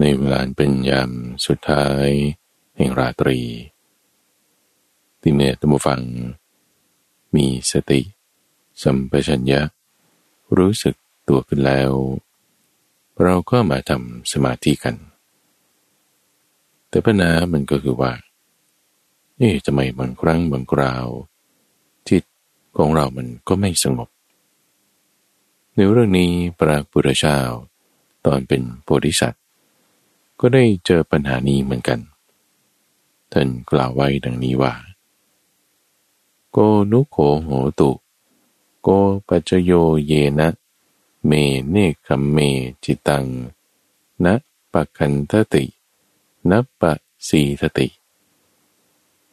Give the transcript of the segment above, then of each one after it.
ในเวลาเป็นยามสุดท้ายแห่งราตรี ที่เมื่อตัมฟัง มีสติ สัมปชัญญะ รู้สึกตัวขึ้นแล้ว เราก็มาทำสมาธิกัน แต่ปัญหามันก็คือว่าเอ๊ะทำไมบางครั้งบางคราว จิตของเรามันก็ไม่สงบ ในเรื่องนี้พระพุทธเจ้าตอนเป็นโพธิสัตว ก็ได้เจอปัญหานี้เหมือนกัน ท่านกล่าวไว้ดังนี้ว่า โกนุโขโหตุ โกปัจโยเยนะ เมเนคัมเมจิตัง นะปะคันทตินะปะสีทติ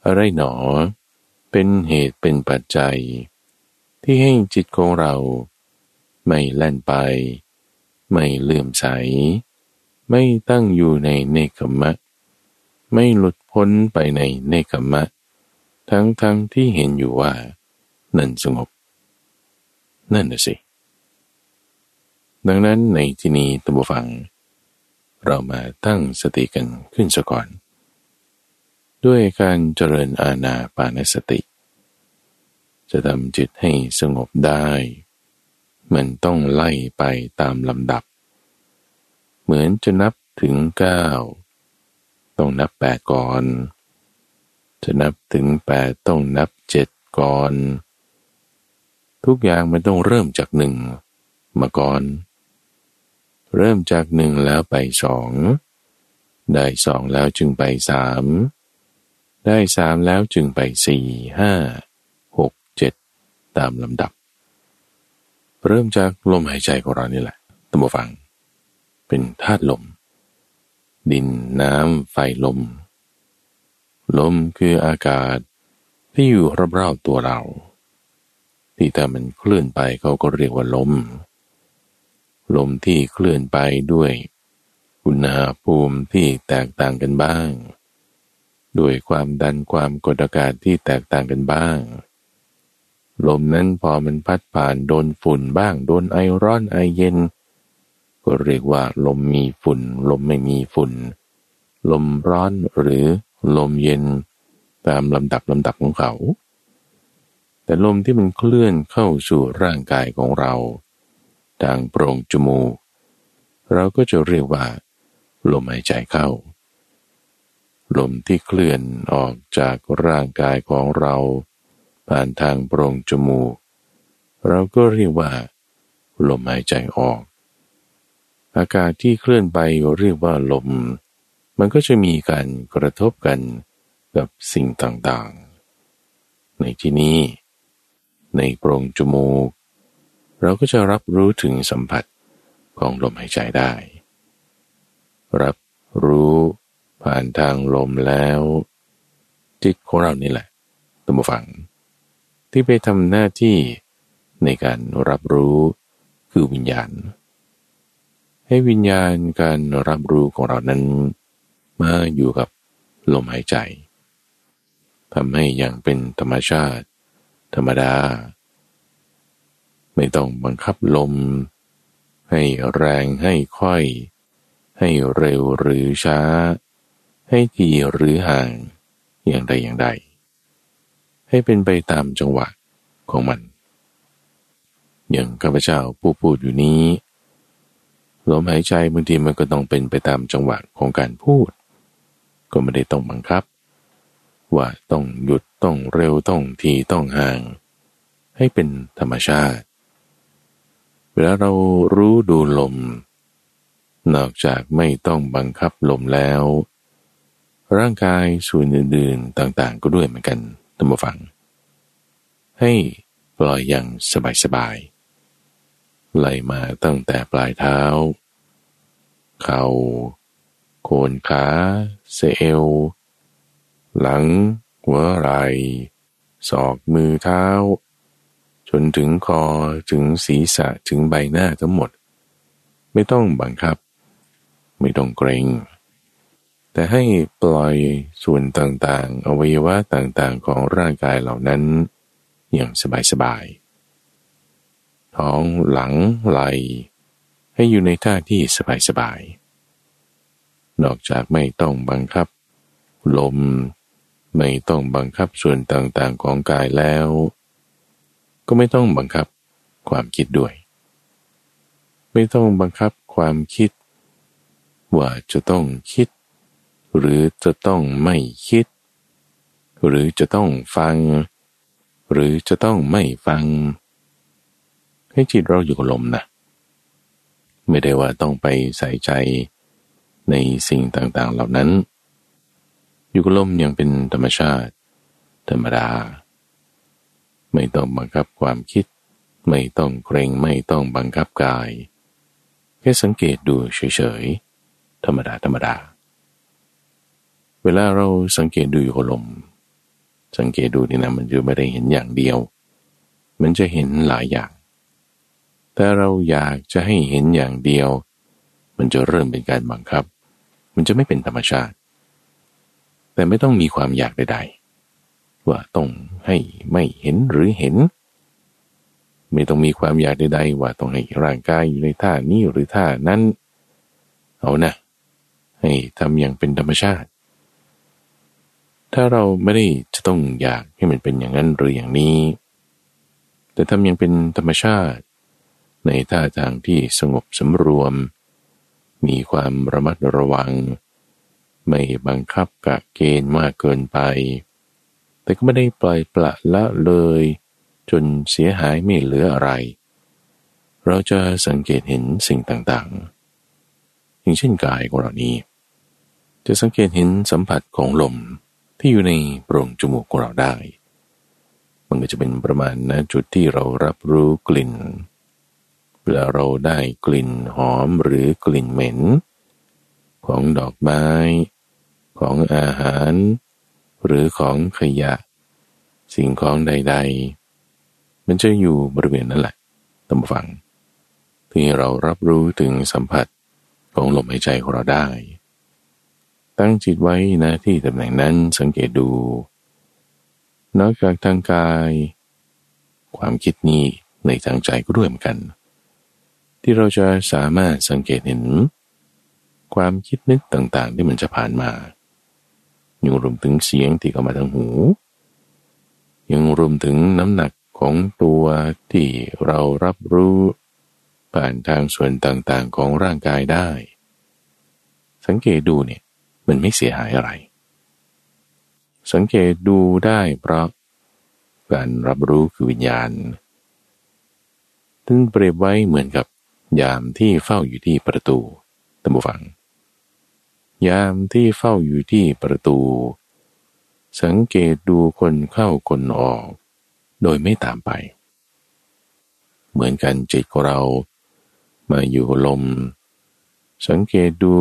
อะไรหนอ เป็นเหตุเป็นปัจจัย ที่ให้จิตของเรา ไม่แล่นไป ไม่เลื่อมใส ไม่ตั้งอยู่ในเนกขมะ ไม่หลุดพ้นไปในเนกขมะ ทั้งทั้งที่เห็นอยู่ว่า นั่นสงบ นั่นน่ะสิ ดังนั้นในที่นี้ตัมบูฟัง เรามาตั้งสติกันขึ้นซะก่อน ด้วยการเจริญอาณาปานสติ จะทำจิตให้สงบได้ มันต้องไล่ไปตามลำดับ เหมือนจะนับถึงเก้าต้องนับแปดก่อน จะนับถึงแปดต้องนับเจ็ดก่อน ทุกอย่างมันต้องเริ่มจากหนึ่งมาก่อน เริ่มจากหนึ่งแล้วไปสอง ได้สองแล้วจึงไปสามได้สามแล้วจึงไปสี่ห้าหกเจ็ดตามลำดับ เริ่มจากลมหายใจของเรานี่แหละตัมฟัง เป็นธาตุลม ดินน้ำไฟลม ลมคืออากาศที่อยู่รอบๆตัวเรา ที่ถ้ามันเคลื่อนไปเขาก็เรียกว่าลม ลมที่เคลื่อนไปด้วยอุณหภูมิที่แตกต่างกันบ้าง ด้วยความดันความกดอากาศที่แตกต่างกันบ้าง ลมนั้นพอมันพัดผ่านโดนฝุ่นบ้าง โดนไอร้อนไอเย็น ก็เรียกว่าลมมีฝุ่น ลมไม่มีฝุ่น ลมร้อนหรือลมเย็นตามลำดับลำดับของเขา แต่ลมที่มันเคลื่อนเข้าสู่ร่างกายของเรา ทางโปร่งจมูก เราก็จะเรียกว่า ลมหายใจเข้า ลมที่เคลื่อนออกจากร่างกายของเรา ผ่านทางโปร่งจมูก เราก็เรียกว่า ลมหายใจออก อากาศที่เคลื่อนไปเรียกว่าลม มันก็จะมีการกระทบกันกับสิ่งต่างๆ ในที่นี้ ในโปร่งจมูก เราก็จะรับรู้ถึงสัมผัสของลมหายใจได้ รับรู้ผ่านทางลมแล้ว จิตของเรานี่แหละตัมบฟัง ที่ไปทำหน้าที่ในการรับรู้คือวิญญาณ ให้วิญญาณการรับรู้ของเรานั้น มาอยู่กับลมหายใจทำให้อย่างเป็นธรรมชาติ ธรรมดา ไม่ต้องบังคับลม ให้แรงให้ค่อย ให้เร็วหรือช้า ให้ทีหรือห่างอย่างใดอย่างใด ให้เป็นไปตามจังหวะของมัน อย่างข้าพเจ้าผู้พูดอยู่นี้ ลมหายใจบางทีมันก็ต้องเป็นไปตามจังหวะของการพูด ก็ไม่ได้ต้องบังคับ ว่าต้องหยุดต้องเร็วต้องทีต้องห่าง ให้เป็นธรรมชาติ เวลาเรารู้ดูลม นอกจากไม่ต้องบังคับลมแล้ว ร่างกายส่วนอื่นๆต่างๆ ก็ด้วยเหมือนกันตัมฟัง ให้ปล่อยอย่างสบายๆไล่มาตั้งแต่ปลายเท้า เขา่าโคนขาเซลหลัง หัวไหล่ศอกมือเท้า จนถึงคอถึงศีรษะถึงใบหน้าทั้งหมด ไม่ต้องบังคับ ไม่ต้องเกรง แต่ให้ปล่อยส่วนต่างๆ อวัยวะต่างๆของร่างกายเหล่านั้น อย่างสบายๆท้องหลังไหล่ ให้อยู่ในท่าที่สบายนอกจากไม่ต้องบังคับ ลม ไม่ต้องบังคับส่วนต่างๆของกายแล้ว ก็ไม่ต้องบังคับความคิดด้วย ไม่ต้องบังคับความคิด ว่าจะต้องคิด หรือจะต้องไม่คิด หรือจะต้องฟัง หรือจะต้องไม่ฟัง ให้จิตเราอยู่กับลมนะ ไม่ได้ว่าต้องไปใส่ใจในสิ่งต่างๆเหล่านั้น อยู่กับลมยังเป็นธรรมชาติ ธรรมดา ไม่ต้องบังคับความคิด ไม่ต้องเกรงไม่ต้องบังคับกาย แค่สังเกตดูเฉยๆ ธรรมดาธรรมดา เวลาเราสังเกตดูอยู่กับลม สังเกตดูนี่นะมันจะไม่ได้เห็นอย่างเดียว มันจะเห็นหลายอย่าง แต่เราอยากจะให้เห็นอย่างเดียว มันจะเริ่มเป็นการบังคับ มันจะไม่เป็นธรรมชาติ แต่ไม่ต้องมีความอยากใดๆ ว่าต้องให้ไม่เห็นหรือเห็น ไม่ต้องมีความอยากใดๆ ว่าต้องให้ร่างกายอยู่ในท่านี้หรือท่านั้น เอานะให้ทำอย่างเป็นธรรมชาติ ถ้าเราไม่ได้จะต้องอยากให้มันเป็นอย่างนั้นหรืออย่างนี้ แต่ทำอย่างเป็นธรรมชาติ ในท่าทางที่สงบสำรวม มีความระมัดระวัง ไม่บังคับกะเกณฑ์มากเกินไป แต่ก็ไม่ได้ปล่อยปละละเลย จนเสียหายไม่เหลืออะไร เราจะสังเกตเห็นสิ่งต่างๆ อย่างเช่นกายของเรานี้ จะสังเกตเห็นสัมผัสของลมที่อยู่ในโปร่งจมูกของเราได้ มันก็จะเป็นประมาณนะจุดที่เรารับรู้กลิ่น เวลาเราได้กลิ่นหอมหรือกลิ่นเหม็น ของดอกไม้ ของอาหาร หรือของขยะ สิ่งของใด ๆ มันจะอยู่บริเวณนั่นแหละตามฟัง ที่เรารับรู้ถึงสัมผัสของลมหายใจของเราได้ ตั้งจิตไว้นะที่ตำแหน่งนั้นสังเกตดู นอกจากทางกาย ความคิดนี้ในทางใจก็ด้วยเหมือนกัน ที่เราจะสามารถสังเกตเห็น ความคิดนึกต่างๆ ที่มันจะผ่านมา ยังรวมถึงเสียงที่เข้ามาทางหู ยังรวมถึงน้ำหนักของตัวที่เรารับรู้ผ่านทางส่วนต่างๆของร่างกายได้ สังเกตดูเนี่ยมันไม่เสียหายอะไร สังเกตดูได้เพราะการรับรู้คือวิญญาณซึ่งเปรียบไว้เหมือนกับ ยามที่เฝ้าอยู่ที่ประตูตัมบูฟัง ยามที่เฝ้าอยู่ที่ประตู สังเกตดูคนเข้าคนออก โดยไม่ตามไป เหมือนกันจิตของเรามาอยู่ลม สังเกตดู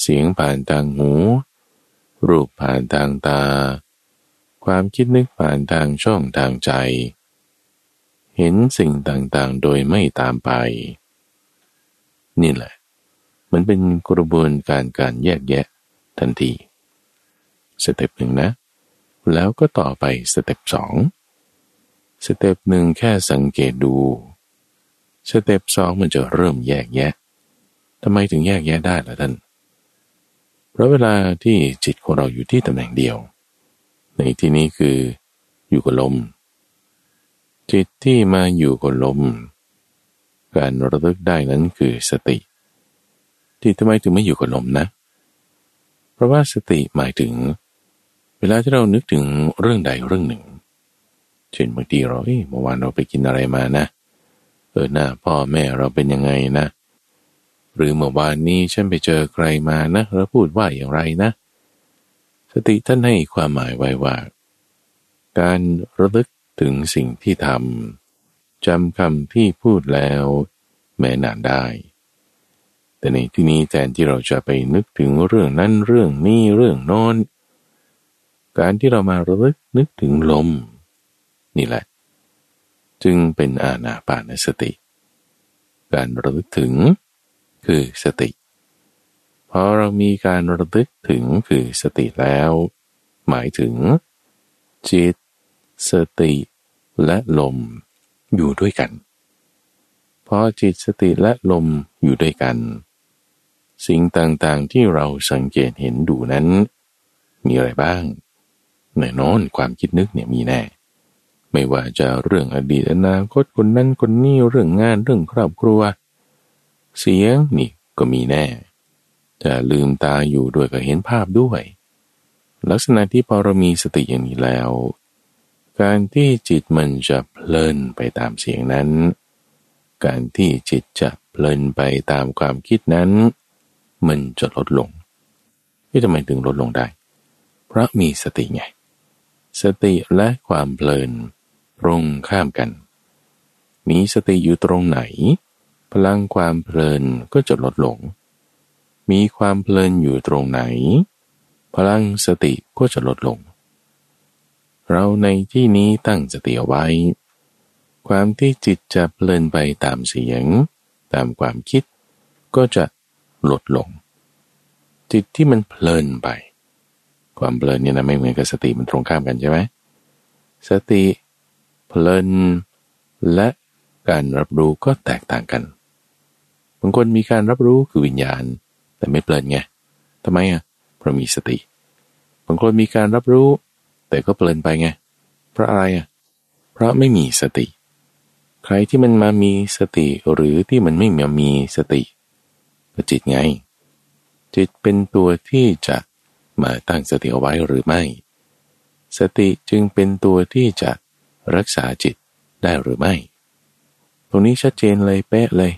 เสียงผ่านทางหู รูปผ่านทางตา ความคิดนึกผ่านทางช่องทางใจ เห็นสิ่งต่างๆโดยไม่ตามไป นี่แหละ มันเป็นกระบวนการการแยกแยะทันที step หนึ่งนะ แล้วก็ต่อไป step สองสเต็ปหนึ่งแค่สังเกตดู สเต็ปสองมันจะเริ่มแยกแยะทำไมถึงแยกแยะได้ล่ะท่าน เพราะเวลาที่จิตของเราอยู่ที่ตำแหน่งเดียว ในที่นี้คืออยู่กับลม จิตที่มาอยู่กับลม การระลึกได้นั้นคือสติ ที่ทำไมถึงไม่อยู่กับลมนะ เพราะว่าสติหมายถึง เวลาที่เรานึกถึงเรื่องใดเรื่องหนึ่ง เช่นบางทีเราเเมื่อวานเราไปกินอะไรมานะ เออหน้าพ่อแม่เราเป็นยังไงนะ หรือเมื่อวานนี้ฉันไปเจอใครมานะแล้วพูดว่าอย่างไรนะ สติท่านให้ความหมายไว้ว่า การระลึกถึงสิ่งที่ทำ จำคำที่พูดแล้ว แม้นานได้ แต่ในที่นี้แทนที่เราจะไปนึกถึงเรื่องนั้นเรื่องนี้เรื่องโน้นการที่เรามาระลึกนึกถึงลม นี่แหละ จึงเป็นอาณาปานสติ การระลึกถึงคือสติพอเรามีการระลึกถึงคือสติแล้ว หมายถึง จิต สติ และลม อยู่ด้วยกัน พอจิตสติและลมอยู่ด้วยกัน สิ่งต่างๆที่เราสังเกตเห็นดูนั้น มีอะไรบ้างแน่นอนความคิดนึกเนี่ยมีแน่ ไม่ว่าจะเรื่องอดีตอนาคตคนนั้นคนนี้เรื่องงานเรื่องครอบครัว เสียงนี่ก็มีแน่จะลืมตาอยู่ด้วยก็เห็นภาพด้วย ลักษณะที่พอเรามีสติอย่างนี้แล้ว การที่จิตมันจะเพลินไปตามเสียงนั้น การที่จิตจะเพลินไปตามความคิดนั้น มันจะลดลง ที่ทำไมถึงลดลงได้ เพราะมีสติไง สติและความเพลินตรงข้ามกัน มีสติอยู่ตรงไหน พลังความเพลินก็จะลดลง มีความเพลินอยู่ตรงไหน พลังสติก็จะลดลง เราในที่นี้ตั้งสติเอาไว้ ความที่จิตจะเพลินไปตามเสียง ตามความคิด ก็จะลดลง จิตที่มันเพลินไป ความเพลินเนี่ยนะไม่เหมือนกับสติมันตรงข้ามกันใช่ไหมสติ เพลิน และการรับรู้ก็แตกต่างกันบางคนมีการรับรู้คือวิญญาณ แต่ไม่เพลินไงทำไมอะเพราะมีสติบางคนมีการรับรู้ แต่ก็เพลินไปไง เพราะอะไรอะ เพราะไม่มีสติ ใครที่มันมามีสติหรือที่มันไม่มีมีสติก็จิตไง จิตเป็นตัวที่จะมาตั้งสติเอาไว้หรือไม่ สติจึงเป็นตัวที่จะรักษาจิตได้หรือไม่ ตรงนี้ชัดเจนเลยเป๊ะเลย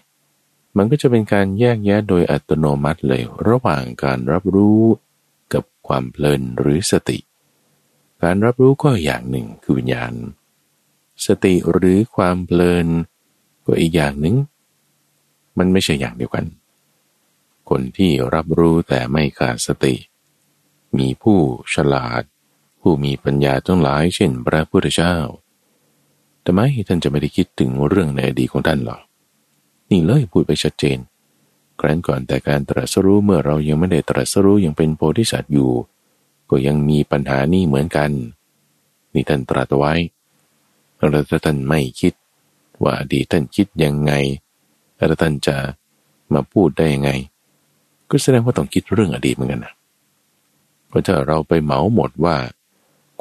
มันก็จะเป็นการแยกแยะโดยอัตโนมัติเลย ระหว่างการรับรู้กับความเพลินหรือสติ การรับรู้ก็อย่างหนึ่งคือวิญญาณ สติหรือความเพลินก็อีกอย่างหนึ่ง มันไม่ใช่อย่างเดียวกัน คนที่รับรู้แต่ไม่ขาดสติ มีผู้ฉลาด ผู้มีปัญญาทั้งหลายเช่นพระพุทธเจ้าแต่ไม่ท่านจะไม่ได้คิดถึงเรื่องในอดีตของท่านหรอกนี่เลยพูดไปชัดเจนครั้นก่อนแต่การตรัสรู้เมื่อเรายังไม่ได้ตรัสรู้ยังเป็นโพธิสัตว์อยู่ ก็ยังมีปัญหานี่เหมือนกัน นี่ท่านตรัสไว้เราถ้าท่านไม่คิด ว่าอดีตท่านคิดยังไงแล้วท่านจะมาพูดได้ยังไง ก็แสดงว่าต้องคิดเรื่องอดีตเหมือนกันนะเพราะถ้าเราไปเหมาหมดว่า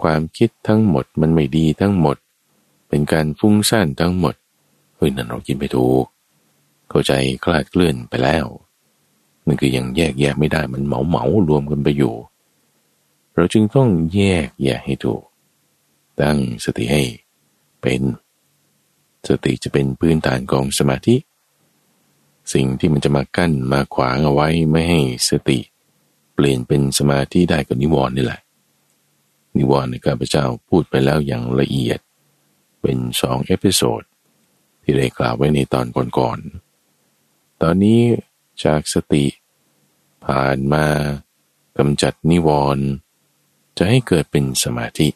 ความคิดทั้งหมดมันไม่ดีทั้งหมด เป็นการฟุ้งซ่านทั้งหมดเฮ้ยนั่นเรากินไปถูกเข้าใจคลาดเคลื่อนไปแล้วนั่นคือยังแยกแยะไม่ได้มันเหมาเหมารวมกันไปอยู่ เราจึงต้องแยกแยะให้ถูก ตั้งสติให้เป็น สติจะเป็นพื้นฐานของสมาธิ สิ่งที่มันจะมากั้นมาขวางเอาไว้ไม่ให้สติ เปลี่ยนเป็นสมาธิได้กับนิวรณ์นี่แหละ นิวรณ์เนี่ยข้าพเจ้าพูดไปแล้วอย่างละเอียด เป็นสอง episode ที่ได้กล่าวไว้ในตอนก่อนๆ ตอนนี้จากสติผ่านมากำจัดนิวรณ์ จะให้เกิดเป็นสมาธิ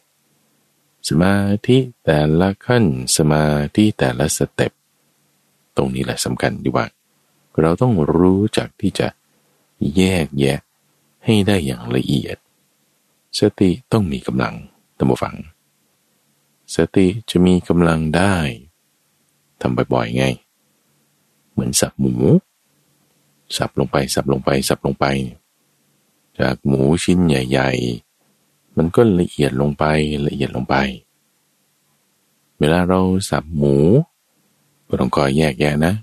สมาธิแต่ละขั้นสมาธิแต่ละ stepตรงนี้แหละสำคัญดีว่า เราต้องรู้จักที่จะแยกแยะให้ได้อย่างละเอียด สติต้องมีกำลังตัมฟัง สติจะมีกำลังได้ทำบ่อยๆไง เหมือนสับหมู สับลงไปสับลงไปสับลงไป จากหมูชิ้นใหญ่ ๆ มันก็ละเอียดลงไปละเอียดลงไป เวลาเราสับหมูก็ต้องคอยแยกแยะนะ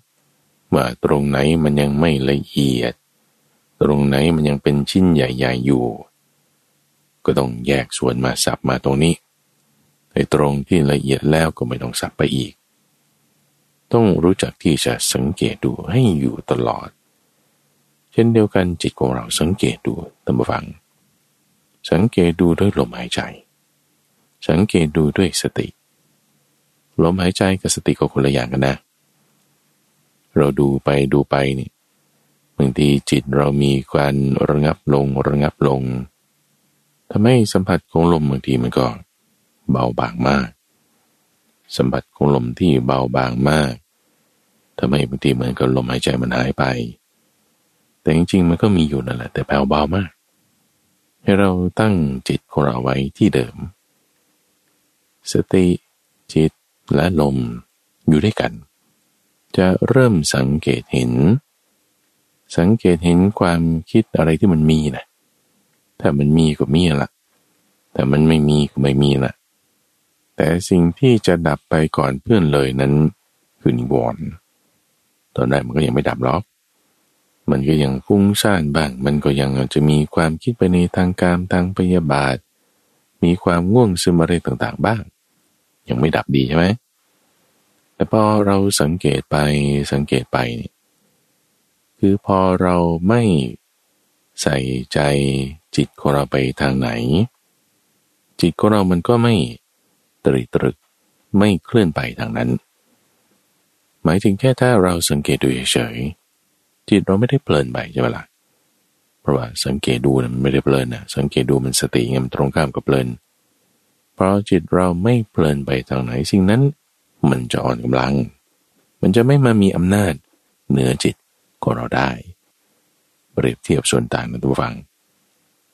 ว่าตรงไหนมันยังไม่ละเอียด ตรงไหนมันยังเป็นชิ้นใหญ่ ๆ อยู่ ก็ต้องแยกส่วนมาสับมาตรงนี้ไอ้ตรงที่ละเอียดแล้วก็ไม่ต้องสับไปอีก ต้องรู้จักที่จะสังเกตดูให้อยู่ตลอด เช่นเดียวกันจิตของเราสังเกตดูตามฟัง สังเกตดูด้วยลมหายใจ สังเกตดูด้วยสติ ลมหายใจกับสติก็คนละอย่างกันนะ เราดูไปดูไปนี่บางทีจิตเรามีการระงับลงระงับลงทำให้สัมผัสของลมบางทีมันก็เบาบางมาก สัมผัสของลมที่เบาบางมากทำให้บางทีเหมือนกับลมหายใจมันหายไป แต่จริงๆมันก็มีอยู่นั่นแหละแต่แผ่วเบามาก ให้เราตั้งจิตของเราไว้ที่เดิม สติ จิตและลมอยู่ด้วยกัน จะเริ่มสังเกตเห็น สังเกตเห็นความคิดอะไรที่มันมีนะถ้ามันมีก็มีละแต่มันไม่มีก็ไม่มีละแต่สิ่งที่จะดับไปก่อนเพื่อนเลยนั้นคือนิวรณ์ตอนแรกมันก็ยังไม่ดับหรอก มันก็ยังฟุ้งซ่านบ้าง มันก็ยังจะมีความคิดไปในทางการทางพยาบาท มีความง่วงซึมอะไรต่างๆบ้าง ยังไม่ดับดีใช่ไหมแต่พอเราสังเกตไปสังเกตไปนี่คือพอเราไม่ใส่ใจจิตของเราไปทางไหน จิตของเรามันก็ไม่ตรีตรึกไม่เคลื่อนไปทางนั้น หมายถึงแค่ถ้าเราสังเกตดูเฉยๆ จิตเราไม่ได้เพลินไปใช่ไหมละ่ะเพราะว่าสังเกตดูมันไม่ได้เพลินนะสังเกตดูมันสติไงมันตรงข้ามกับเพลินเพราะจิตเราไม่เพลินไปทางไหนสิ่งนั้น มันจะอ่อนกำลัง มันจะไม่มามีอำนาจเหนือจิตของเราได้เปรียบเทียบส่วนต่างนะทุกฟัง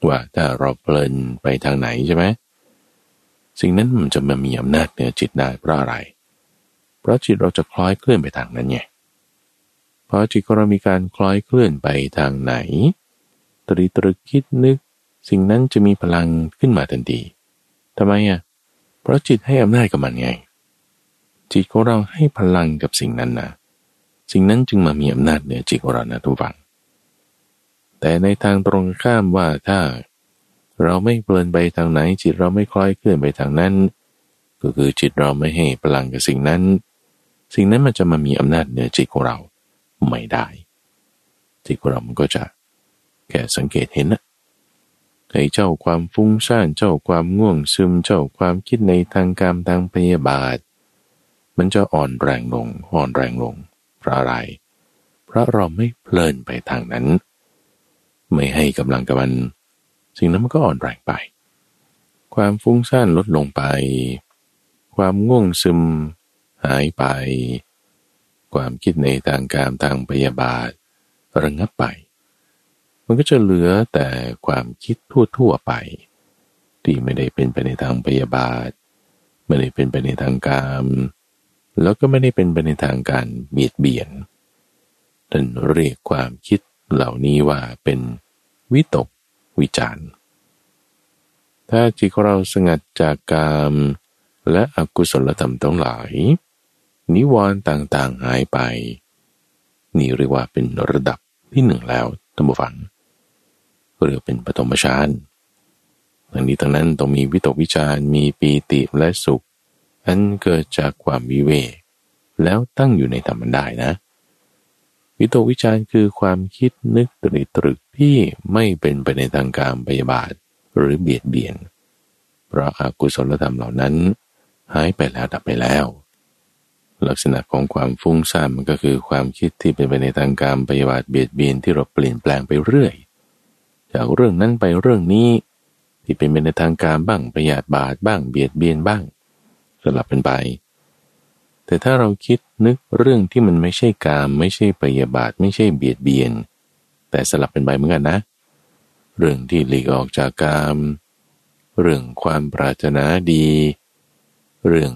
ว่าถ้าเราเพลินไปทางไหนใช่ไหมสิ่งนั้นมันจะมามีอำนาจเหนือจิตได้เพราะอะไร เพราะจิตเราจะคล้อยเคลื่อนไปทางนั้นไง พอจิตของเรามีการคล้อยเคลื่อนไปทางไหน ตรีตรึกคิดนึก สิ่งนั้นจะมีพลังขึ้นมาทันทีทำไมอะ เพราะจิตให้อำนาจกับมันไง จิตของเราให้พลังกับสิ่งนั้นนะสิ่งนั้นจึงมามีอำนาจเหนือจิตของเรานะทุกฝัง แต่ในทางตรงข้ามว่าถ้าเราไม่เพลินไปทางไหน จิตเราไม่คล้อยเคลื่อนไปทางนั้น ก็คือจิตเราไม่ให้พลังกับสิ่งนั้น สิ่งนั้นมันจะมามีอำนาจเหนือจิตของเรา ไม่ได้ จิตของเรามันก็จะแค่สังเกตเห็นนะไอ้เจ้าความฟุ้งซ่านเจ้าความง่วงซึมเจ้าความคิดในทางการทางพยาบาท มันจะอ่อนแรงลงอ่อนแรงลง เพราะอะไร เพราะเราไม่เพลินไปทางนั้น ไม่ให้กำลังกับมันสิ่งนั้นมันก็อ่อนแรงไป ความฟุ้งซ่านลดลงไป ความง่วงซึมหายไป ความคิดในทางการทางพยาบาทระงับไป มันก็จะเหลือแต่ความคิดทั่วๆไป ที่ไม่ได้เป็นไปในทางพยาบาท ไม่ได้เป็นไปในทางการแล้วก็ไม่ได้เป็นไปในทางการเบียดเบียนท่านเรียกความคิดเหล่านี้ว่าเป็นวิตกวิจารถ้าจิตของเราสงัดจากกามและอกุศลธรรมทั้งหลาย นิวรณ์ต่างๆหายไป นี่เรียกว่าเป็นระดับที่หนึ่งแล้วท่านผู้ฟังเรียกเป็นปฐมฌานทั้งนี้ทั้งนั้นต้องมีวิตกวิจารมีปีติและสุข อันเกิดจากความวิเวกแล้วตั้งอยู่ในธรรมันได้นะ วิตกวิจารคือความคิดนึกตรึกตรึกที่ไม่เป็นไปในทางการปยาบาทหรือเบียดเบียน เพราะอากุศลธรรมเหล่านั้น หายไปแล้วดับไปแล้ว ลักษณะของความฟุ้งซ่านมันก็คือความคิดที่เป็นไปในทางการปยาบาทเบียดเบียนที่เราเปลี่ยนแปลงไปเรื่อย จากเรื่องนั้นไปเรื่องนี้ ที่เป็นไปในทางการบ้างประหยัดบาทบ้างเบียดเบียนบ้าง สลับเป็นไป แต่ถ้าเราคิดนึกเรื่องที่มันไม่ใช่กามไม่ใช่ปยาบาทไม่ใช่เบียดเบียน แต่สลับเป็นไปเหมือนกันนะ เรื่องที่หลีกออกจากกามเรื่องความปรารถนาดี เรื่อง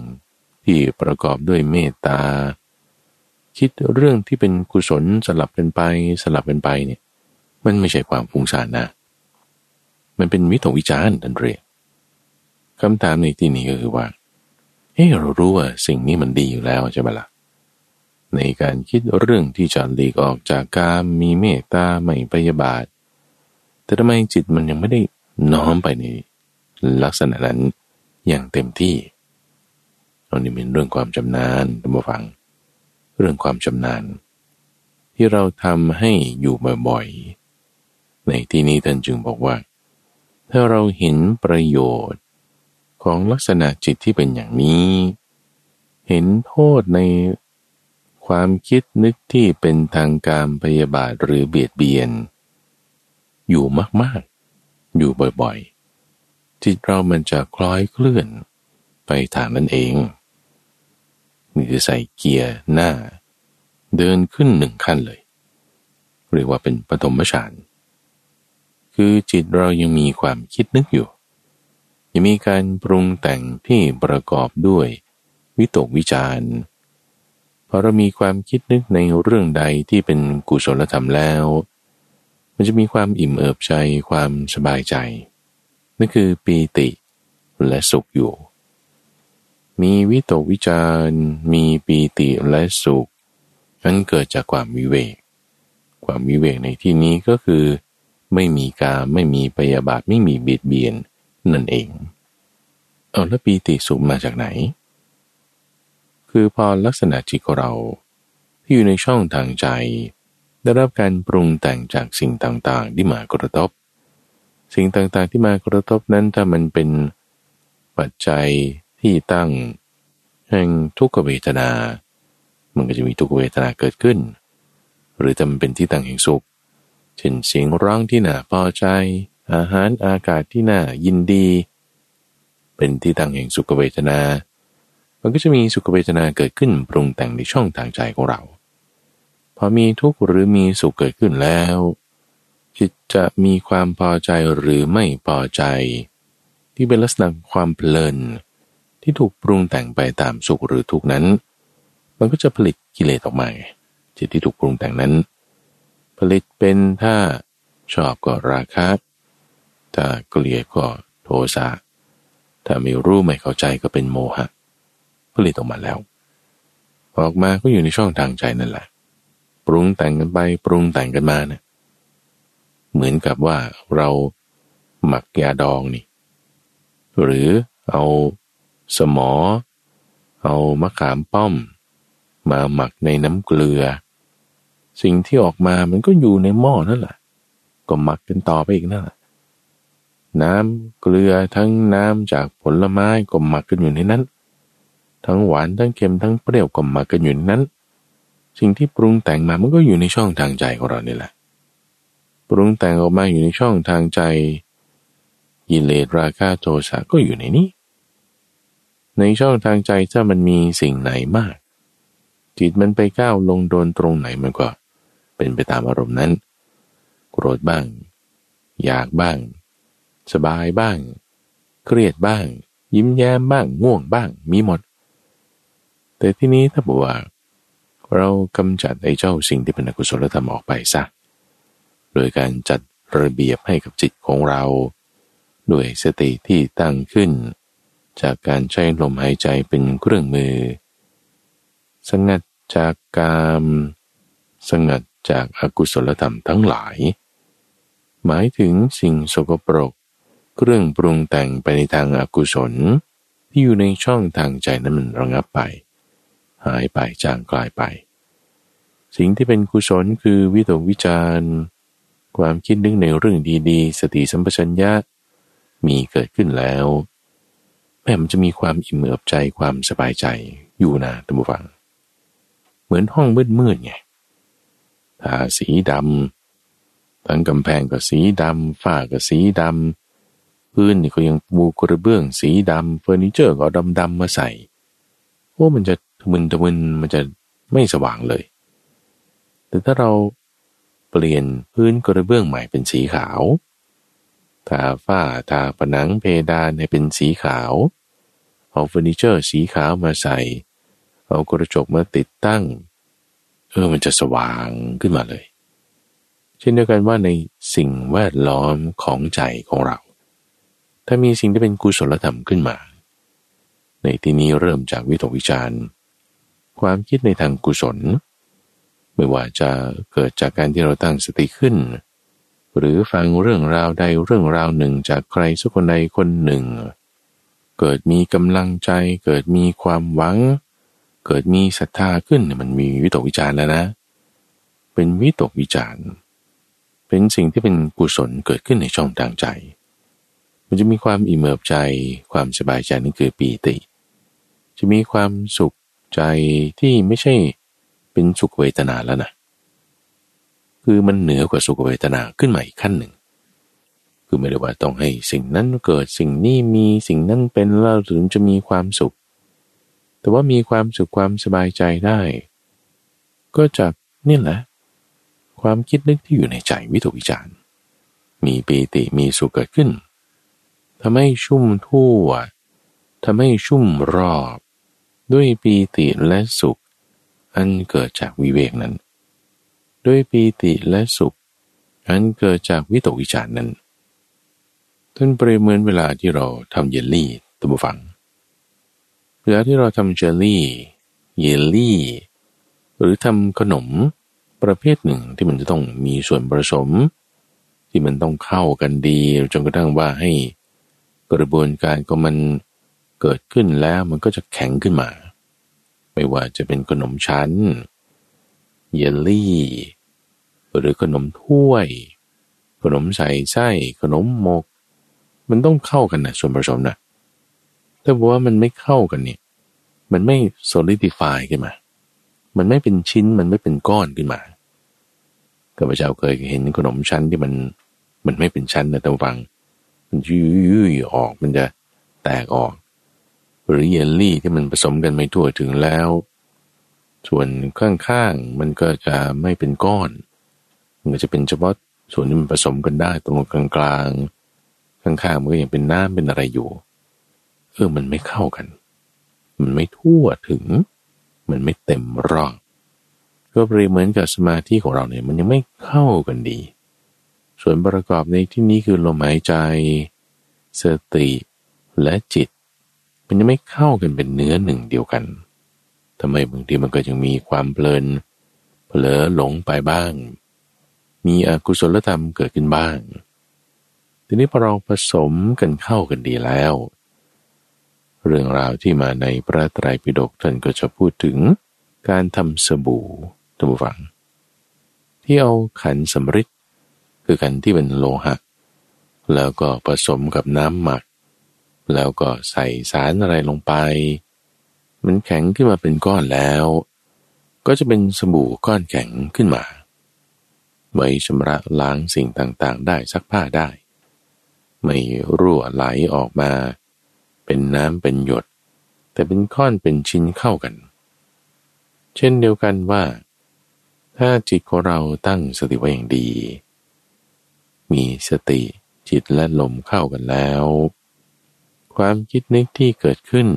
ที่ประกอบด้วยเมตตา คิดเรื่องที่เป็นกุศลสลับเป็นไปสลับเป็นไปเนี่ย มันไม่ใช่ความฟุ้งซ่านนะ มันเป็นวิตกวิจารณ์ดันเรียกคำถามในที่นี้ก็คือว่าเฮ้เรารู้ว่าสิ่งนี้มันดีอยู่แล้วใช่ไหมละ่ะในการคิดเรื่องที่จะหลีกออกจากการมีเมตตาไม่พยาบาท แต่ทำไมจิตมันยังไม่ได้น้อมไปในลักษณะนั้นอย่างเต็มที่ันนี้เป็นเรื่องความจำนานท่านผู้ฟัง เรื่องความจำนานที่เราทำให้อยู่บ่อยๆ ในที่นี้ท่านจึงบอกว่า ถ้าเราเห็นประโยชน์ของลักษณะจิตที่เป็นอย่างนี้ เห็นโทษในความคิดนึกที่เป็นทางการพยาบาทหรือเบียดเบียน อยู่มากๆ อยู่บ่อยๆ จิตเรามันจะคล้อยเคลื่อนไปทางนั้นเอง นี่คือใส่เกียร์หน้า เดินขึ้นหนึ่งขั้นเลย เรียกว่าเป็นปฐมฌานคือจิตเรายังมีความคิดนึกอยู่ ยังมีการปรุงแต่งที่ประกอบด้วย วิตกวิจารณ์พอเรามีความคิดนึกในเรื่องใดที่เป็นกุศลธรรมแล้ว มันจะมีความอิ่มเอิบใจความสบายใจนั่นคือปีติและสุขอยู่ มีวิตกวิจารมีปีติและสุข นั้นเกิดจากความวิเวก ความวิเวกในที่นี้ก็คือ ไม่มีกาไม่มีปยาบาทไม่มีเบียดเบียนนั่นเอง เอาแล้วปีติสุขมาจากไหน คือพอลักษณะจิตของเรา ที่อยู่ในช่องทางใจ ได้รับการปรุงแต่งจากสิ่งต่างๆ ที่มากระทบ สิ่งต่างๆที่มากระทบนั้นถ้ามันเป็นปัจจัย ที่ตั้ง แห่งทุกขเวทนา มันก็จะมีทุกขเวทนาเกิดขึ้น หรือจะมันเป็นที่ตั้งแห่งสุข เช่นเสียงร้องที่น่าพอใจ อาหารอากาศที่น่ายินดี เป็นที่ตั้งแห่งสุขเวทนา มันก็จะมีสุขเวทนาเกิดขึ้นปรุงแต่งในช่องทางใจของเรา พอมีทุกข์หรือมีสุขเกิดขึ้นแล้วจิตจะมีความพอใจหรือไม่พอใจ ที่เป็นลักษณะความเพลิน ที่ถูกปรุงแต่งไปตามสุขหรือทุกนั้น มันก็จะผลิตกิเลสออกมาจิตที่ถูกปรุงแต่งนั้น ผลิตเป็นถ้าชอบก็ราคะถ้าเกลียดก็โทสะถ้าไม่รู้ไม่เข้าใจก็เป็นโมหะ ผลิตออกมาแล้ว ออกมาก็อยู่ในช่องทางใจนั่นแหละ ปรุงแต่งกันไปปรุงแต่งกันมาเนะี่ยเหมือนกับว่าเราหมักยาดองนี่ หรือเอา สมอ เอามะขามป้อม มาหมักในน้ำเกลือ สิ่งที่ออกมามันก็อยู่ในหม้อนั่นแหละ ก็หมักกันต่อไปอีกนั่นแหละน้ำเกลือทั้งน้ำจากผลไม้ก็หมักกันอยู่ในนั้น ทั้งหวานทั้งเค็มทั้งเปรี้ยวก็หมักกันอยู่ในนั้น สิ่งที่ปรุงแต่งมามันก็อยู่ในช่องทางใจของเรานี่แหละ ปรุงแต่งออกมาอยู่ในช่องทางใจกิเลสราคะโทสะก็อยู่ในนี้ ในช่องทางใจถ้ามันมีสิ่งไหนมาก จิตมันไปก้าวลงโดนตรงไหนมันก็ เป็นไปตามอารมณ์นั้น โกรธบ้าง อยากบ้าง สบายบ้าง เครียดบ้าง ยิ้มแย้มบ้างง่วงบ้าง มีหมด แต่ที่นี้ถ้าบอกว่า เรากำจัดไอ้เจ้าสิ่งที่เป็นอกุศลธรรมออกไปซะโดยการจัดระเบียบให้กับจิตของเรา ด้วยสติที่ตั้งขึ้น จากการใช้ลมหายใจเป็นเครื่องมือ สงัดจากกาม สงัดจากอากุศลธรรมทั้งหลาย หมายถึงสิ่งสกปรก เครื่องปรุงแต่งไปในทางอากุศล ที่อยู่ในช่องทางใจนั้นมันระงับไป หายไปจางกลายไป สิ่งที่เป็นกุศลคือวิตกวิจารความคิดนึกในเรื่องดีๆ สติสัมปชัญญะมีเกิดขึ้นแล้ว แม่มันจะมีความอิ่มเอิบใจความสบายใจอยู่นะท่านผู้ฟัง เหมือนห้องมืดมืดไงทาสีดำทั้งกำแพงก็สีดำฝ้าก็สีดำพื้นนี่ก็ยังปูกระเบื้องสีดำเฟอร์นิเจอร์ก็ดำดำมาใส่โอ้มันจะทมึนทมึนมันจะไม่สว่างเลย แต่ถ้าเราเปลี่ยนพื้นกระเบื้องใหม่เป็นสีขาว ทาฝ้าทาผนังเพดานให้เป็นสีขาว เอาเฟอร์นิเจอร์สีขาวมาใส่ เอากระจกมาติดตั้ง เออมันจะสว่างขึ้นมาเลย เช่นเดียวกันว่าในสิ่งแวดล้อมของใจของเรา ถ้ามีสิ่งที่เป็นกุศลธรรมขึ้นมา ในที่นี้เริ่มจากวิตกวิจารณ์ความคิดในทางกุศล ไม่ว่าจะเกิดจากการที่เราตั้งสติขึ้น หรือฟังเรื่องราวใดเรื่องราวหนึ่งจากใครสักคนใดคนหนึ่ง เกิดมีกำลังใจ เกิดมีความหวัง เกิดมีศรัทธาขึ้นมันมีวิตกวิจารแล้วนะ เป็นวิตกวิจารเป็นสิ่งที่เป็นกุศลเกิดขึ้นในช่องทางใจ มันจะมีความอิ่มเอิบใจ ความสบายใจนั่นคือปีติ จะมีความสุขใจที่ไม่ใช่เป็นสุขเวทนาแล้วนะ คือมันเหนือกว่าสุขเวทนาขึ้นมาอีกขั้นหนึ่ง คือไม่ได้ว่าต้องให้สิ่งนั้นเกิดสิ่งนี้มีสิ่งนั้นเป็นแล้วถึงจะมีความสุข แต่ว่ามีความสุขความสบายใจได้ ก็จากนี่แหละ ความคิดนึกที่อยู่ในใจวิตกวิจารมีปีติมีสุขเกิดขึ้นทำให้ชุ่มทั่วทำให้ชุ่มรอบ ด้วยปีติและสุข อันเกิดจากวิเวกนั้น ด้วยปีติและสุข อันเกิดจากวิตกวิจารนั้นท่านเปรียบเหมือนเวลาที่เราทำเยลลี่ตัวบุฟัง เวลาที่เราทำเจลลี่ เยลลี่ หรือทำขนมประเภทหนึ่งที่มันจะต้องมีส่วนผสม ที่มันต้องเข้ากันดีจนกระทั่งว่าให้กระบวนการก็มันเกิดขึ้นแล้วมันก็จะแข็งขึ้นมา ไม่ว่าจะเป็นขนมชั้น เยลลี่ หรือขนมถ้วย ขนมใส่ไส้ขนมหมก มันต้องเข้ากันนะส่วนผสมนะถ้าบอกว่ามันไม่เข้ากันเนี่ย มันไม่ solidify ขึ้นมา มันไม่เป็นชิ้นมันไม่เป็นก้อนขึ้นมาข้าพเจ้าเคยเห็นขนมชั้นที่มันมันไม่เป็นชั้นนะต่ฟัง มันยืยออกมันจะแตกออก หรือเยลลี่ที่มันผสมกันไม่ทั่วถึงแล้ว ส่วนข้างๆมันก็จะไม่เป็นก้อน มันก็จะเป็นเฉพาะส่วนที่มันผสมกันได้ตรงกลางๆข้างๆมันก็ยังเป็นน้ำเป็นอะไรอยู่ เออมันไม่เข้ากัน มันไม่ทั่วถึง มันไม่เต็มรอบก็เปรียบเหมือนกับสมาธิของเราเนี่ยมันยังไม่เข้ากันดี ส่วนประกอบในที่นี้คือลมหายใจ สติและจิต มันยังไม่เข้ากันเป็นเนื้อหนึ่งเดียวกันทำไมบางทีมันก็ยังมีความเพลินเผลอหลงไปบ้าง มีอกุศลธรรมเกิดขึ้นบ้าง ทีนี้พอเราผสมกันเข้ากันดีแล้ว เรื่องราวที่มาในพระไตรปิฎกท่านก็จะพูดถึงการทำสบู่ท่านผู้ฟัง ที่เอาขันสำริดคือขันที่เป็นโลหะ แล้วก็ผสมกับน้ำหมัก แล้วก็ใส่สารอะไรลงไป มันแข็งขึ้นมาเป็นก้อนแล้ว ก็จะเป็นสบู่ก้อนแข็งขึ้นมา ไว้ชำระล้างสิ่งต่างๆ ได้ซักผ้าได้ ไม่รั่วไหลออกมา เป็นน้ำเป็นหยด แต่เป็นก้อนเป็นชิ้นเข้ากัน เช่นเดียวกันว่า ถ้าจิตของเราตั้งสติไว้อย่างดี มีสติจิตและลมเข้ากันแล้ว ความคิดนึกที่เกิดขึ้น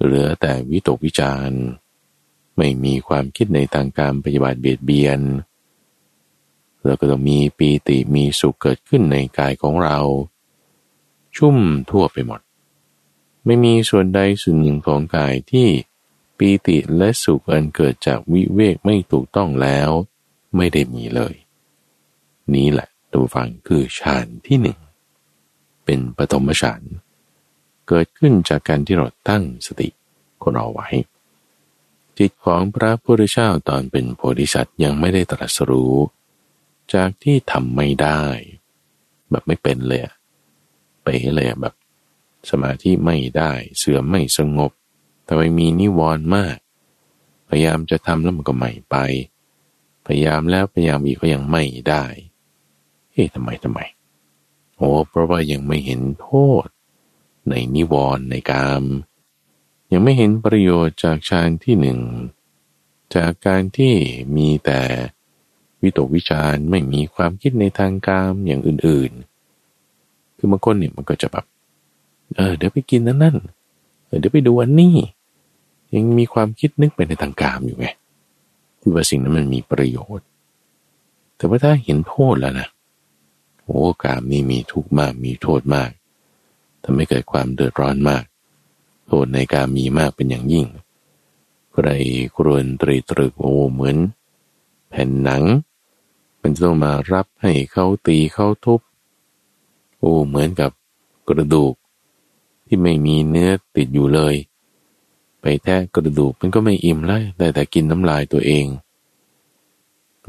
เหลือแต่วิตกวิจารณ์ ไม่มีความคิดในทางการปฏิบัติเบียดเบียน แล้วก็ต้องมีปีติมีสุขเกิดขึ้นในกายของเรา ชุ่มทั่วไปหมด ไม่มีส่วนใดส่วนหนึ่งของกายที่ปีติและสุขอันเกิดจากวิเวกไม่ถูกต้องแล้ว ไม่ได้มีเลย นี้แหละตัวฟังคือฌานที่หนึ่งเป็นปฐมฌานเกิดขึ้นจากการที่เราตั้งสติคนเราไว้ จิตของพระพุทธเจ้าตอนเป็นโพธิสัตว์ยังไม่ได้ตรัสรู้ จากที่ทำไม่ได้ แบบไม่เป็นเลยไปเลยแบบ สมาธิไม่ได้เสื่อมไม่สงบ แต่ไปมีนิวรณ์มาก พยายามจะทำแล้วมันก็ไม่ไป พยายามแล้วพยายามอีกก็ยังไม่ได้เฮ้ยทำไมทำไมโอ้เพราะว่ายังไม่เห็นโทษ ในนิวรณ์ในกาม ยังไม่เห็นประโยชน์จากฌานที่หนึ่งจากการที่มีแต่ วิตกวิจารไม่มีความคิดในทางกามอย่างอื่นๆ คือบางคนเนี่ยมันก็จะแบบเออเดี๋ยวไปกินนั่นนั่นเดี๋ยวไปดูอันนี้ ยังมีความคิดนึกไปในทางกามอยู่ไงคือว่าสิ่งนั้นมันมีประโยชน์ แต่ว่าถ้าเห็นโทษแล้วนะโอ้กามนี่มีทุกข์มากมีโทษมากทำให้เกิดความเดือดร้อนมาก โทษในการมีมากเป็นอย่างยิ่ง ใครกรวนตรีตรึกโอ้เหมือน แผ่นหนัง มันจะต้องมารับให้เขาตีเขาทุบ โอ้เหมือนกับกระดูก ที่ไม่มีเนื้อติดอยู่เลย ไปแทะกระดูกมันก็ไม่อิ่มแล้วแต่แต่กินน้ำลายตัวเอง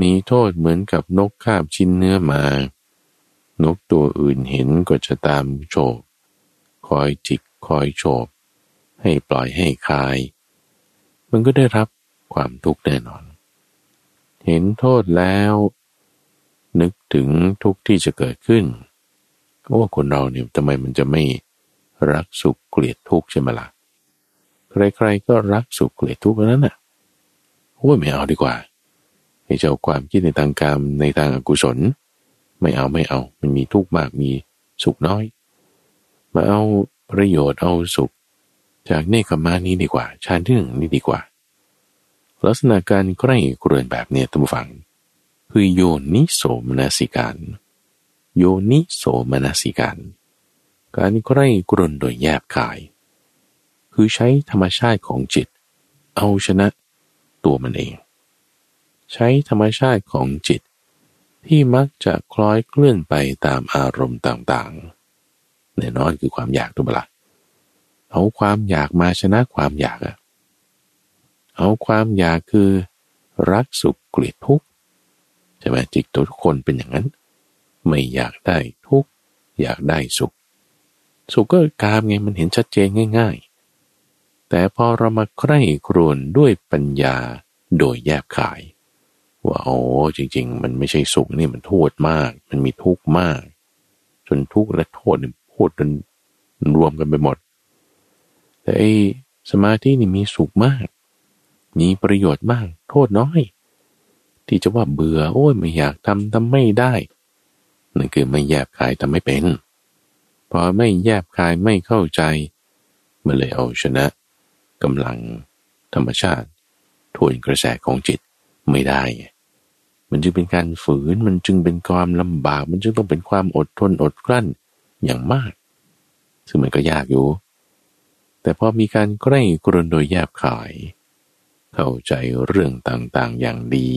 มีโทษเหมือนกับนกคาบชิ้นเนื้อมา นกตัวอื่นเห็นก็จะตามโฉบคอยจิกคอยโฉบให้ปล่อยให้คาย มันก็ได้รับความทุกข์แน่นอน เห็นโทษแล้ว นึกถึงทุกที่จะเกิดขึ้นก็ว่าคนเราเนี่ยทำไมมันจะไม่รักสุขเกลียดทุกข์ใช่ไหมละ่ะใครๆก็รักสุขเกลียดทุกข์นั้นน่ะโอ้ยไม่เอาดีกว่าให้เจ้าความคิดในทางการในทางอกุศล ไม่เอาไม่เอา มันมีทุกข์มากมีสุขน้อย มาเอาประโยชน์เอาสุข จากเนคขมานี้ดีกว่าชาญที่หนึ่งนี่ดีกว่า ลักษณะการใกล้กรวนแบบเนี้ยท่านผู้ฟัง คือโยนิโสมนสิการ โยนิโสมนสิการ การใกล้กรุนโดยแยบกาย คือใช้ธรรมชาติของจิต เอาชนะตัวมันเอง ใช้ธรรมชาติของจิต ที่มักจะคล้อยเคลื่อนไปตามอารมณ์ต่างๆแน่นอนคือความอยากตัวบละเอาความอยากมาชนะความอยากอะเอาความอยากคือรักสุขเกลียดทุกข์ ใช่ไหมจิตทุกคนเป็นอย่างนั้น ไม่อยากได้ทุกอยากได้สุข สุขก็กามไงมันเห็นชัดเจนง่าย ๆ แต่พอเรามาใคร่ครวญด้วยปัญญาโดยแยบขาย ว่าโอ้จริง ๆ มันไม่ใช่สุขนี่มันโทษมาก มันมีทุกข์มาก จนทุกข์และโทษเนี่ยพูดกันรวมกันไปหมด แต่ไอ้สมาธินี่มีสุขมาก มีประโยชน์มาก โทษน้อย ที่จะว่าเบื่อ โอ้ยไม่อยากทำทำไม่ได้นั่นคือไม่แยบคายทำไม่เป็น พอไม่แยบคายไม่เข้าใจมันเลยเอาชนะกำลังธรรมชาติทวนกระแสของจิตไม่ได้ มันจึงเป็นการฝืนมันจึงเป็นความลำบาก มันจึงต้องเป็นความอดทนอดกลั้นอย่างมาก ซึ่งมันก็ยากอยู่ แต่พอมีการใกล้กรนโดยแยบขาย เข้าใจเรื่องต่างๆอย่างดี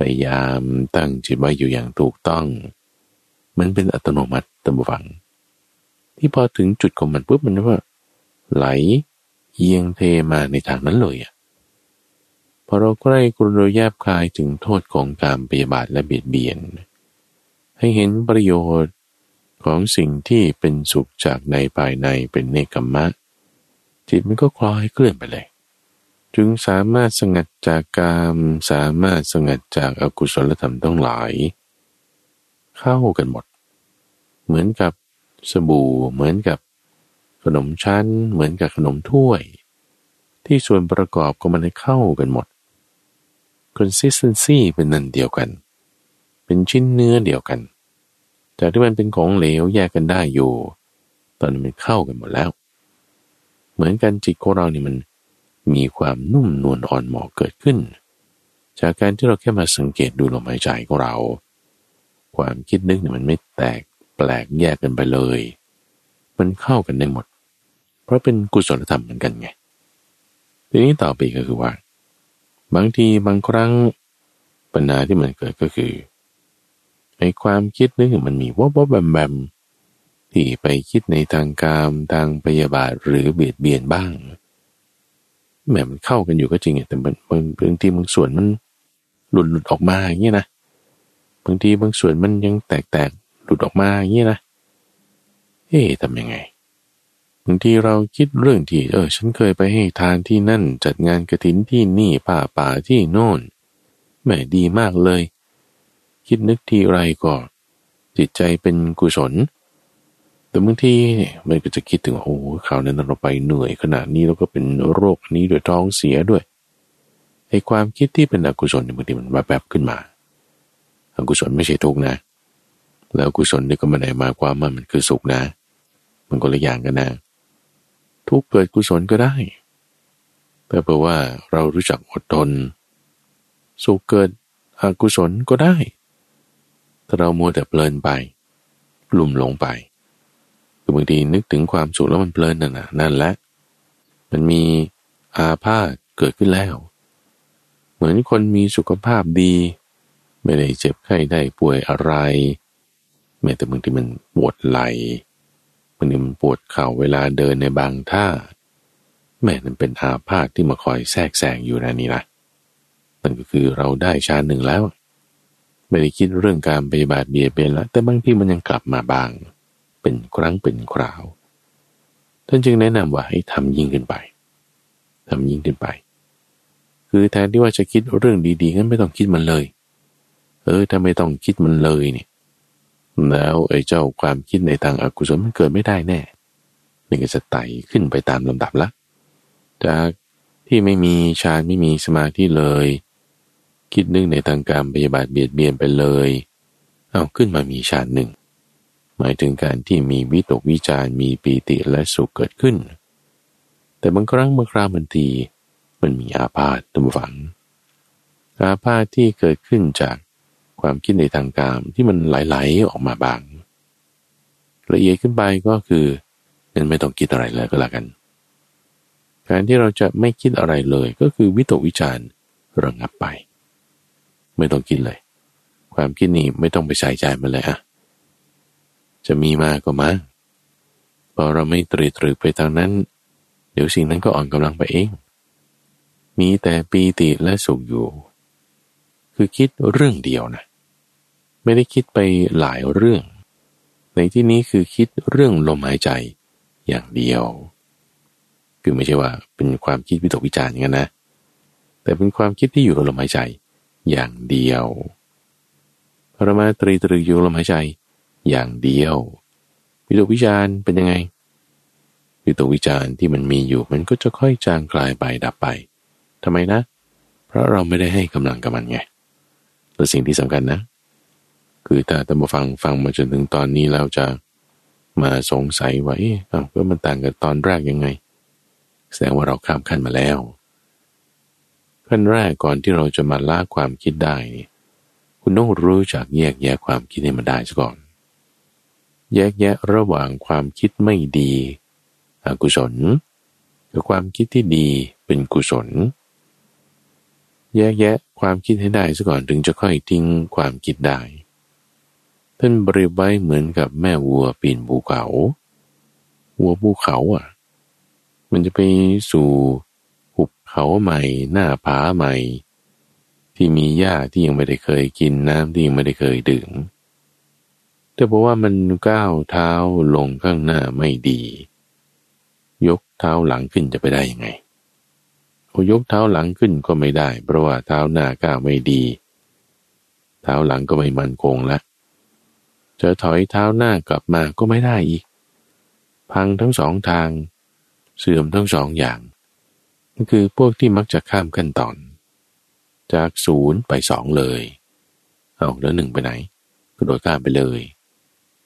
พยายามตั้งจิตไว้อยู่อย่างถูกต้อง มันเป็นอัตโนมัติตัมบฟัง ที่พอถึงจุดของมันปุ๊บมันว่า ไหลเอียงเทมาในทางนั้นเลยอะพอเราใกล้กรุณาแยบคายถึงโทษของการปฏิบัติและเบียดเบียน ให้เห็นประโยชน์ของสิ่งที่เป็นสุขจากในภายในเป็นเนกรรมะ จิตมันก็คลอยเคลื่อนไปเลย จึงสามารถสงัดจากกามสามารถสงัดจากอากุศลธรรมต้องหลาย เข้ากันหมด เหมือนกับสบู่เหมือนกับขนมชั้น เหมือนกับขนมถ้วย ที่ส่วนประกอบก็มันให้เข้ากันหมด consistency เป็นนันเดียวกัน เป็นชิ้นเนื้อเดียวกันจากที่มันเป็นของเหลวแยกกันได้อยู่ ตอนนี้มันเข้ากันหมดแล้ว เหมือนกันจิตของเรานี่มัน มีความนุ่มนวลอ่อนเหมาะเกิดขึ้น จากการที่เราแค่มาสังเกตดูลมหายใจของเรา ความคิดนึกเนี่ยมันไม่แตกแปลกแยกกันไปเลย มันเข้ากันได้หมด เพราะเป็นกุศลธรรมเหมือนกันไง ทีนี้ต่อไปก็คือว่า บางทีบางครั้งปัญหาที่มันเกิดก็คือไอ้ความคิดนึกมันมีวบวบแบมแบมที่ไปคิดในทางกามทางพยาบาทหรือเบียดเบียนบ้าง แหมมันเข้ากันอยู่ก็จริงแต่บางบางทีบางส่วนมันหลุดหลุดออกมาอย่างนี้ยนะบางทีบางส่วนมันยังแตกแตกหลุดออกมาอย่างนี้ยนะเอ๊ะทำยังไงบางทีเราคิดเรื่องที่เออ ฉันเคยไปให้ทานที่นั่น จัดงานกระถินที่นี่ป่าป่าที่โน่นแหมดีมากเลย คิดนึกทีไรก็ จิตใจเป็นกุศล แต่บางทีเนี่ยมันก็จะคิดถึงโอ้คราวนั้นเราไปเหนื่อยขนาดนี้แล้วก็เป็นโรคนี้ด้วยท้องเสียด้วยไอ้ความคิดที่เป็นอกุศลบางทีมันแบบแบบขึ้นมาอกุศลไม่ใช่ทุกนะ แล้วกุศลนี่ก็ไม่ได้มาความว่ามันคือสุขนะ มันก็ละอย่างกันนะ ทุกเกิดกุศลก็ได้แต่เพราะว่าเรารู้จักอดทน สุขเกิดอกุศลก็ได้ ถ้าเรามัวแต่เพลินไปลุ่มหลงไป อบางทีนึกถึงความสุขแล้วมันเพลินนั่นนะนั่นแหละ มันมีอาพาธเกิดขึ้นแล้ว เหมือนคนมีสุขภาพดี ไม่ได้เจ็บไข้ได้ป่วยอะไรแม้แต่บางทีมันปวดไหล่บางทีมันปวดเข่าเวลาเดินในบางท่าแม้นั่นเป็นอาพาธที่มาคอยแทรกแซงอยู่นะนี่นะนั่นก็คือเราได้ชาหนึ่งแล้ว ไม่ได้คิดเรื่องการปฏิบัติเบียดเบียนแล้ว แต่บางที่มันยังกลับมาบาง เป็นครั้งเป็นคราว ท่านจึงแนะนำว่าให้ทำยิ่งขึ้นไปทำยิ่งขึ้นไป คือแทนที่ว่าจะคิดเรื่องดีๆงั้นไม่ต้องคิดมันเลย เออถ้าไม่ต้องคิดมันเลยเนี่ยแล้วไอ้เจ้าความคิดในทางอากุศลมันเกิดไม่ได้แน่มันก็จะไต่ขึ้นไปตามลำดับละ จากที่ไม่มีฌานไม่มีสมาธิเลย คิดนึกในทางการปฏิบัติเบียดเบียนไปเลย เอาขึ้นมามีฌานหนึ่ง หมายถึงการที่มีวิตกวิจารมีปีติและสุขเกิดขึ้น แต่บางครั้งบางคราวบางทีมันมีอาพาธตุมฝัง อาพาธที่เกิดขึ้นจากความคิดในทางการที่มันไหลๆออกมาบาง ละเอียดขึ้นไปก็คือนั่นไม่ต้องคิดอะไรเลยก็แล้วกัน การที่เราจะไม่คิดอะไรเลยก็คือวิตกวิจารระงับไป ไม่ต้องคิดเลย ความคิดนี้ไม่ต้องไปใส่ใจมันเลยอะ จะมีมาก็มาพอเราไม่ตรีตรึกไปทางนั้น เดี๋ยวสิ่งนั้นก็อ่อนกำลังไปเอง มีแต่ปีติและสุขอยู่ คือคิดเรื่องเดียวนะ ไม่ได้คิดไปหลายเรื่อง ในที่นี้คือคิดเรื่องลมหายใจอย่างเดียว คือไม่ใช่ว่าเป็นความคิดวิตกวิจารณ์อย่างนั้นนะ แต่เป็นความคิดที่อยู่กับลมหายใจอย่างเดียวปรามาตรีตรึกอยู่ลมหายใจ อย่างเดียววิตกวิจารณ์เป็นยังไงวิตกวิจารณ์ที่มันมีอยู่มันก็จะค่อยจางคลายไปดับไปทำไมนะ เพราะเราไม่ได้ให้กำลังกับมันไงแต่สิ่งที่สำคัญนะ คือถ้าท่านผู้ฟังฟังมาจนถึงตอนนี้แล้วจะมาสงสัยว่าเอ๊ะก็มันต่างกับตอนแรกยังไง แสดงว่าเราข้ามขั้นมาแล้วขั้นแรกก่อนที่เราจะมาละความคิดได้ คุณต้องรู้จักแยกแยะความคิดให้มันได้ซะก่อน แยกแยะระหว่างความคิดไม่ดีอกุศลกับความคิดที่ดีเป็นกุศล แยกแยะความคิดให้ได้ซะก่อนถึงจะค่อยทิ้งความคิดได้ท่านบริบไว้เหมือนกับแม่วัวปีนภูเขาวัวภูเขาอะ มันจะไปสู่หุบเขาใหม่ หน้าผาใหม่ ที่มีหญ้าที่ยังไม่ได้เคยกินน้ำที่ยังไม่ได้เคยดื่ม แต่เพราะว่ามันก้าวเท้าลงข้างหน้าไม่ดี ยกเท้าหลังขึ้นจะไปได้ยังไงพอยกเท้าหลังขึ้นก็ไม่ได้ เพราะว่าเท้าหน้าก้าวไม่ดี เท้าหลังก็ไม่มั่นคงแล้วจะถอยเท้าหน้ากลับมาก็ไม่ได้อีก พังทั้งสองทาง เสื่อมทั้งสองอย่างนั่นคือพวกที่มักจะข้ามขั้นตอน จากศูนย์ไปสองเลย เอาแล้วหนึ่งไปไหน ก็โดดข้ามไปเลย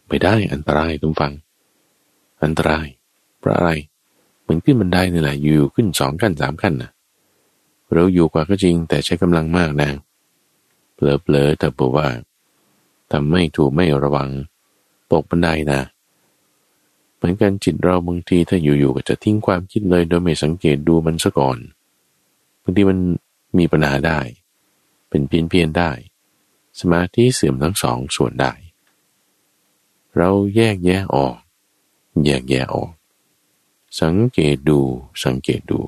ไม่ได้อันตรายทุกฟัง อันตราย เพราะอะไรเหมือนขึ้นบันไดนี่แหละอยู่ขึ้นสองขั้นสามขั้นนะเราอยู่กว่าก็จริง แต่ใช้กำลังมากนะเผลอๆแต่บอกว่าทำไม่ถูกไม่ระวังตกบันไดนะ เหมือนกันจิตเราบางทีถ้าอยู่ๆก็จะทิ้งความคิดเลย โดยไม่สังเกตดูมันซะก่อนบางทีมันมีปัญหาได้ เป็นเพี้ยนเพียนได้ สมาธิเสื่อมทั้งสองส่วนได้ เราแยกแยะออก แยกแยะออก สังเกตดูสังเกตดู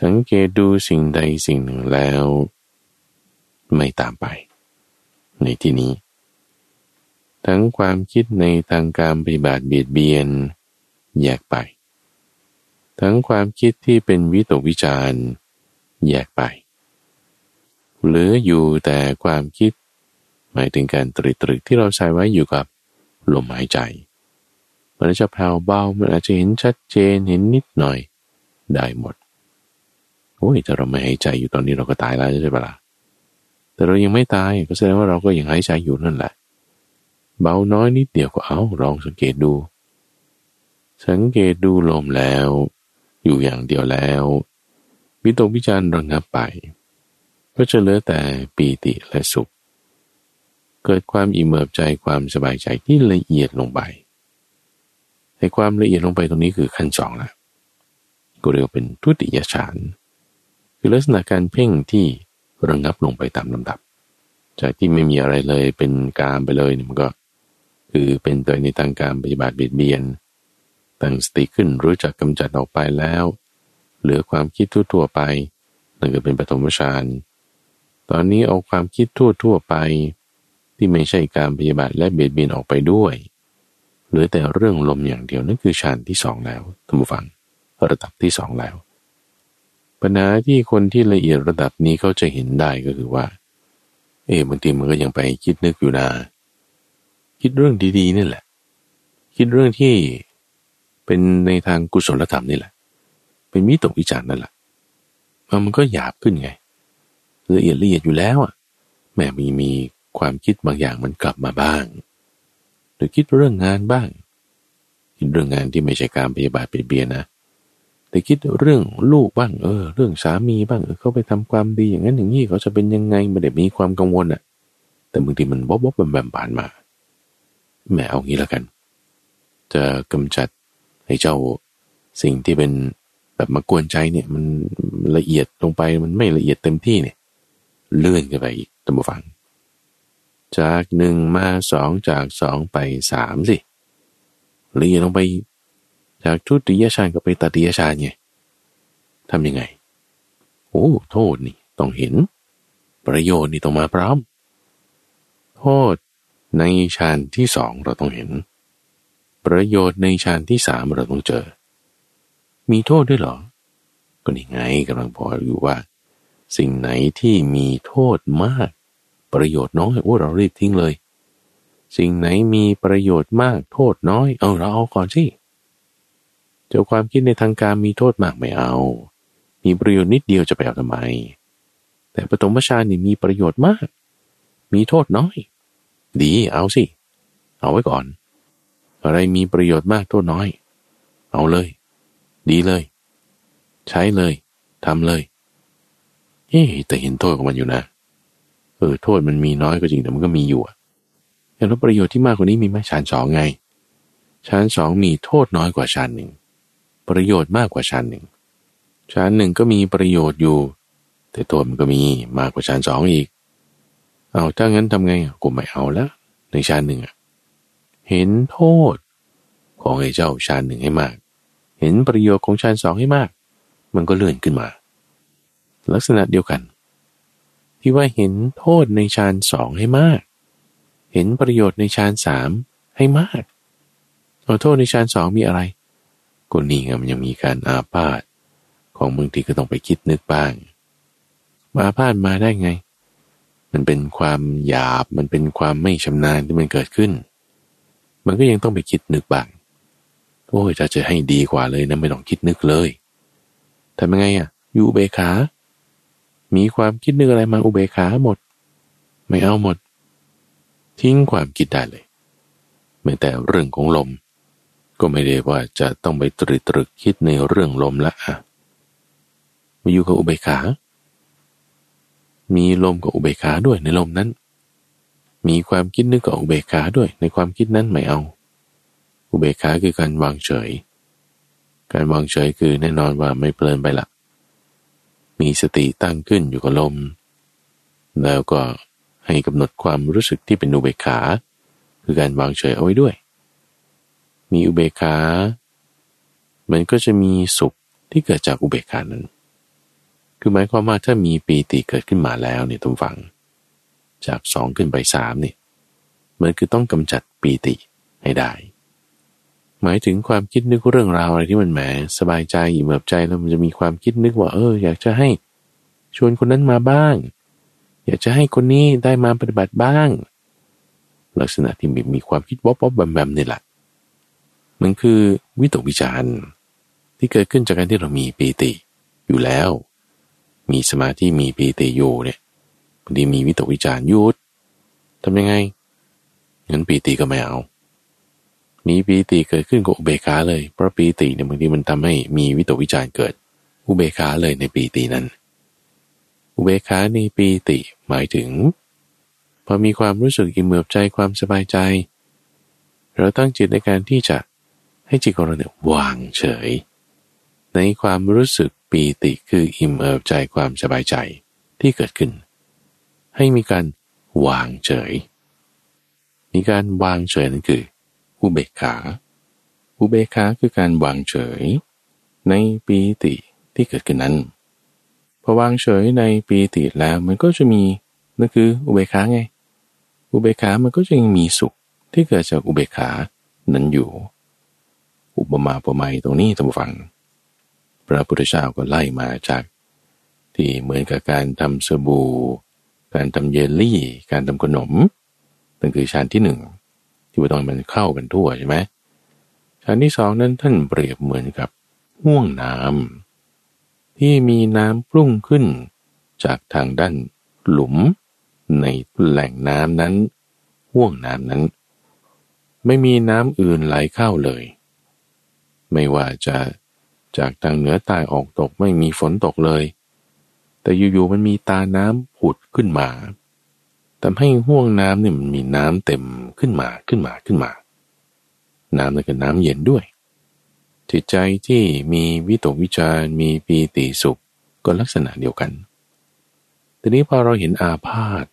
สังเกตดูสิ่งใดสิ่งหนึ่งแล้ว ไม่ตามไป ในที่นี้ ทั้งความคิดในทางการปฏิบัติเบียดเบียน แยกไป ทั้งความคิดที่เป็นวิตกวิจารแยกไปเหลืออยู่แต่ความคิด หมายถึงการตรึกตรึกที่เราใส่ไว้อยู่กับ ลมหายใจ มันจะแผ่วเบา มันอาจจะเห็นชัดเจนเห็นนิดหน่อยได้หมด โอ้ยถ้าเราไม่หายใจอยู่ตอนนี้เราก็ตายแล้วใช่ปะละ่ะแต่เรายังไม่ตายก็แสดงว่าเราก็ยังหายใจอยู่นั่นแหละ เบาน้อยนิดเดียวก็เอาลองสังเกตดู สังเกตดูลมแล้ว อยู่อย่างเดียวแล้ววิตกวิจารณ์ระงับไป ก็จะเหลือแต่ปีติและสุข เกิดความอิ่มเอิบใจความสบายใจที่ละเอียดลงไปในความละเอียดลงไปตรงนี้คือขั้นสองละก็เรียกเป็นทุติยฌาน คือลักษณะการเพ่งที่ระงับลงไปตามลำดับ จากที่ไม่มีอะไรเลยเป็นการไปเลยมันก็ คือเป็นตัวในทางการปฏิบัติเบียดเบียนตั้งสติขึ้นรู้จักกำจัดออกไปแล้ว เหลือความคิดทั่วๆไปนั่นก็เป็นปฐมฌานตอนนี้เอาความคิดทั่วๆไป ที่ไม่ใช่การปฏิบัติและเบียดเบียนออกไปด้วยเหลือแต่เรื่องลมอย่างเดียวนั่นคือฌานที่สองแล้วท่านผู้ฟังระดับที่สองแล้ว ปัญหาที่คนที่ละเอียดระดับนี้เขาจะเห็นได้ก็คือว่า เออบางทีมันก็ยังไปคิดนึกอยู่นาคิดเรื่องดีๆนี่แหละ คิดเรื่องที่เป็นในทางกุศลธรรมนี่แหละ เป็นมิตรวิจารณ์นั่นแหละมันก็หยาบขึ้นไง ละเอียดละเอียดอยู่แล้วอะแม่มีมี ความคิดบางอย่างมันกลับมาบ้าง หรือคิดเรื่องงานบ้าง คิดเรื่องงานที่ไม่ใช่การพยาบาทเปลี่ยนะ แต่คิดเรื่องลูกบ้าง เออ เรื่องสามีบ้าง เออเขาไปทำความดีอย่างนั้นอย่างนี้เขาจะเป็นยังไงไม่ได้มีความกังวลอะ่ะ แต่บางทีมันบ๊อบบ๊อบแบมแบมผ่านมาแม่เอางี้แล้วกัน จะกำจัดให้เจ้าสิ่งที่เป็นแบบมากวนใจเนี่ย มันละเอียดลงไปมันไม่ละเอียดเต็มที่เนี่ย เลื่อนกันไปอีกตัมฟัง จากหนึ่งมาสองจากสองไปสามสิละเอียลงไปจากทุติยฌานก็ไปตติยฌานไงทำยังไง โอ้โทษนี่ต้องเห็น ประโยชน์นี่ต้องมาพร้อม โทษในฌานที่สองเราต้องเห็น ประโยชน์ในฌานที่สามเราต้องเจอ มีโทษด้วยหรอ ก็นี่ไงกำลังพออยู่ว่า สิ่งไหนที่มีโทษมาก ประโยชน์น้อยโอ้เรารีบทิ้งเลย สิ่งไหนมีประโยชน์มากโทษน้อย เอาเราเอาก่อนสิเจ้าความคิดในทางการมีโทษมากไม่เอา มีประโยชน์นิดเดียวจะไปเอาทำไม แต่ปฐมฌานนี่มีประโยชน์มาก มีโทษน้อย ดีเอาสิ เอาไว้ก่อน อะไรมีประโยชน์มากโทษน้อย เอาเลย ดีเลย ใช้เลยทำเลยเอ๊แต่เห็นโทษของมันอยู่นะเออโทษมันมีน้อยก็จริงแต่มันก็มีอยู่อะแล้วประโยชน์ที่มากกว่านี้มีไหมฌานสองไงฌานสองมีโทษน้อยกว่าฌานหนึ่งประโยชน์มากกว่าชั้นหนึ่งชั้นหนึ่งก็มีประโยชน์อยู่ แต่ตัวมันก็มีมากกว่าชั้นสองอีก เอาถ้างั้นทำไงกูไม่เอาแล้วในชั้นหนึ่งเห็นโทษของไอ้เจ้าชั้นหนึ่งให้มาก เห็นประโยชน์ของชั้นสองให้มาก มันก็เลื่อนขึ้นมา ลักษณะเดียวกัน ที่ว่าเห็นโทษในชั้นสองให้มาก เห็นประโยชน์ในชั้นสามให้มากเอาโทษในชั้นสองมีอะไรก็นี่ไงมันยังมีการอาพาธของบางทีก็ต้องไปคิดนึกบ้างอาพาธมาได้ไง มันเป็นความหยาบมันเป็นความไม่ชำนาญที่มันเกิดขึ้น มันก็ยังต้องไปคิดนึกบ้างโอ้ยจะจะให้ดีกว่าเลยนะไม่ต้องคิดนึกเลยทำยังไงอะ อยู่เบขา มีความคิดนึกอะไรมาอุเบกขาหมด ไม่เอาหมด ทิ้งความคิดได้เลยแม้แต่เรื่องของลม ก็ไม่ได้ว่าจะต้องไปตรึกตรึกคิดในเรื่องลมละอะมาอยู่กับอุเบกขา มีลมกับอุเบกขาด้วยในลมนั้น มีความคิดนึกกับอุเบกขาด้วย ในความคิดนั้นไม่เอา อุเบกขาคือการวางเฉย การวางเฉยคือแน่นอนว่าไม่เพลินไปละ มีสติตั้งขึ้นอยู่กับลม แล้วก็ให้กำหนดความรู้สึกที่เป็นอุเบกขา คือการวางเฉยเอาไว้ด้วย มีอุเบกขา มันก็จะมีสุขที่เกิดจากอุเบกขานั้น คือหมายความว่าถ้ามีปีติเกิดขึ้นมาแล้วเนี่ยทุกฝัง จากสองขึ้นไปสามเนี่ย มันคือต้องกำจัดปีติให้ได้ หมายถึงความคิดนึกเรื่องราวอะไรที่มันแหมสบายใจอิ่มเอิบใจแล้วมันจะมีความคิดนึกว่าเออ อยากจะให้ชวนคนนั้นมาบ้าง อยากจะให้คนนี้ได้มาปฏิบัติบ้าง ลักษณะที่มีมีความคิดบ๊อบบ๊อบแบมแบมนี่แหละมันคือวิตกวิจารณ์ที่เกิดขึ้นจากการที่เรามีปีติอยู่แล้ว มีสมาธิมีปีติอยู่เนี่ยบางทีมีวิตกวิจารณ์ยุดทำยังไงงั้นปีติก็ไม่เอา มีปีติเกิดขึ้นกับอุเบกขาเลย เพราะปีติเนี่ยบางทีมันทำให้มีวิตกวิจารเกิด อุเบกขาเลยในปีตินั้น อุเบกขาในปีติหมายถึง พอมีความรู้สึกอิ่มเอิบใจความสบายใจ เราตั้งจิตในการที่จะให้จิตของเราเนี่ยวางเฉย ในความรู้สึกปีติคืออิ่มเอิบใจความสบายใจที่เกิดขึ้น ให้มีการวางเฉย มีการวางเฉยนั่นคือ อุเบกขา อุเบกขาคือการวางเฉย ในปีติที่เกิดขึ้นนั้นพอวางเฉยในปีติแล้วมันก็จะมีนั่นคืออุเบกขาไง อุเบกขามันก็จะยังมีสุขที่เกิดจากอุเบกขานั้นอยู่ อุปมาอุปไมยตรงนี้ท่านผู้ฟัง พระพุทธเจ้าก็ไล่มาจาก ที่เหมือนกับการทำสบู่ การทำเยลลี่ การทำขนมนั่นคือชั้นที่หนึ่ง ที่ว่าต้องมันเข้ากันทั่วใช่ไหมชั้นที่สองนั้นท่านเปรียบเหมือนกับห่วงน้ำที่มีน้ำพุ่งขึ้น จากทางด้านหลุม ในแหล่งน้ำนั้นห่วงน้ำนั้น ไม่มีน้ำอื่นไหลเข้าเลย ไม่ว่าจะจากทางเหนือใต้ออกตกไม่มีฝนตกเลย แต่อยู่ๆมันมีตาน้ำผุดขึ้นมา ทำให้ห่วงน้ำเนี่ยมันมีน้ำเต็มขึ้นมาขึ้นมาขึ้นมา น้ำนั่นก็น้ำเย็นด้วย จิตใจที่มีวิตกวิจารมีปีติสุขก็ลักษณะเดียวกัน ทีนี้พอเราเห็นอาพาธ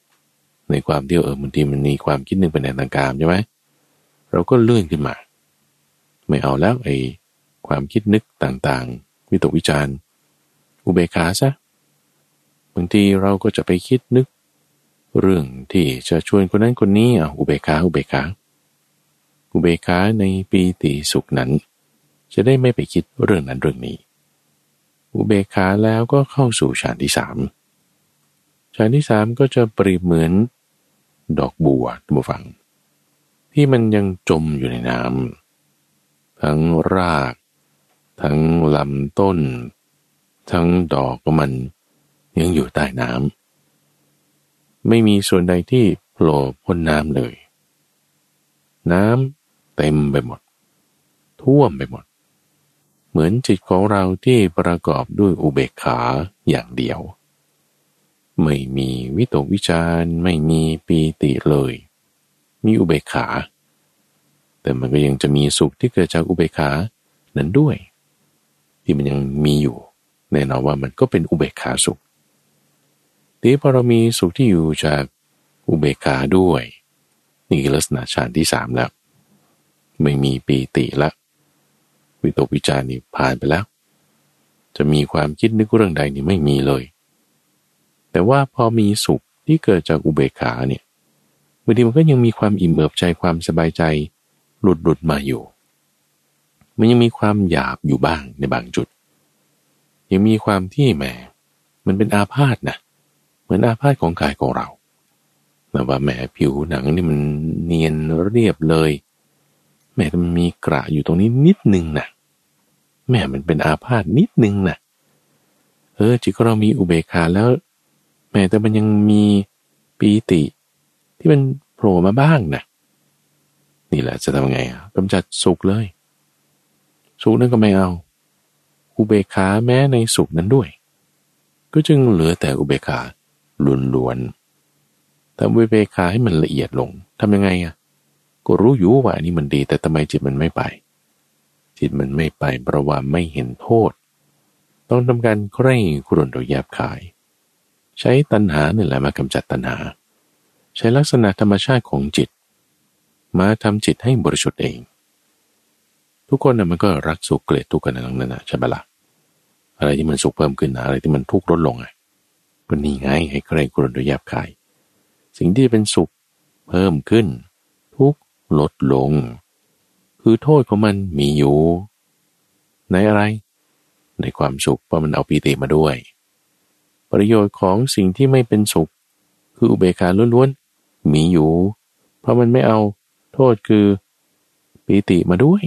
ในความเดียวเออบางทีมันมีความคิดนึงเป็นแนวทางการใช่ไหมเราก็เลื่อนขึ้นมา ไม่เอาแล้วไอ้ความคิดนึกต่างๆ วิตกวิจารอุเบกขาซะบางทีเราก็จะไปคิดนึก เรื่องที่จะชวนคนนั้นคนนี้อะอุเบกขาอุเบกขาอุเบกขาในปีติสุขนั้น จะได้ไม่ไปคิดเรื่องนั้นเรื่องนี้ อุเบกขาแล้วก็เข้าสู่ฌานที่สามฌานที่สามก็จะเปรียบเหมือนดอกบัวท่านผู้ฟัง ที่มันยังจมอยู่ในน้ำทั้งราก ทั้งลำต้น ทั้งดอกมันยังอยู่ใต้น้ำ ไม่มีส่วนใดที่โผล่พ้นน้ำเลย น้ำเต็มไปหมด ท่วมไปหมด เหมือนจิตของเราที่ประกอบด้วยอุเบกขาอย่างเดียว ไม่มีวิตกวิจารไม่มีปีติเลย มีอุเบกขา แต่มันก็ยังจะมีสุขที่เกิดจากอุเบกขานั้นด้วย ที่มันยังมีอยู่แน่นอนว่ามันก็เป็นอุเบกขาสุข ทีพอเรามีสุขที่อยู่จากอุเบกขาด้วย นี่ลักษณะฌานที่สามแล้ว ไม่มีปีติละวิตกวิจารนี่ผ่านไปแล้ว จะมีความคิดนึกเรื่องใดนี่ไม่มีเลย แต่ว่าพอมีสุขที่เกิดจากอุเบกขาเนี่ยบางทีมันก็ยังมีความอิ่มเอิบใจความสบายใจหลุดหลุดมาอยู่ มันยังมีความหยาบอยู่บ้างในบางจุด ยังมีความที่แหมมันเป็นอาพาธนะ มือนอาพาธของกายของเราแบบว่าแหมผิวหนังนี่มันเนียนเรียบเลยแหมมันมีกระอยู่ตรงนี้นิดนึงนะแหมมันเป็นอาพาธนิดนึงนะเออจิตเรามีอุเบกขาแล้วแม้แต่มันยังมีปีติ ที่มันโผล่มาบ้างนะนี่แหละจะทำไงอะกำจัดสุขเลย สุขนั้นก็ไม่เอา อุเบกขาแม้ในสุขนั้นด้วย ก็จึงเหลือแต่อุเบกขา ล้วนๆแต่อุเบกขาให้มันละเอียดลงทำยังไงอะก็รู้อยู่ว่าอันนี้มันดี แต่ทำไมจิตมันไม่ไป จิตมันไม่ไปเพราะว่าไม่เห็นโทษ ต้องทำการใคร่ครวญโดยแยบขาย ใช้ตัณหานี่แหละมากำจัดตัณหา ใช้ลักษณะธรรมชาติของจิต มาทำจิตให้บริสุทธิ์เอง ทุกคนนะมันก็รักสุขเกลียดทุกข์กันทั้งนั้นนะใช่ไหมละ่ะอะไรที่มันสุขเพิ่มขึ้นนะอะไรที่มันทุกข์ลดลงไง ก็นี่ไงให้ใครกรนโดยแยบคาย สิ่งที่เป็นสุขเพิ่มขึ้น ทุกลดลง คือโทษของมันมีอยู่ ในอะไร ในความสุขเพราะมันเอาปีติมาด้วย ประโยชน์ของสิ่งที่ไม่เป็นสุข คืออุเบกขาล้วนๆมีอยู่ เพราะมันไม่เอาโทษคือปีติมาด้วย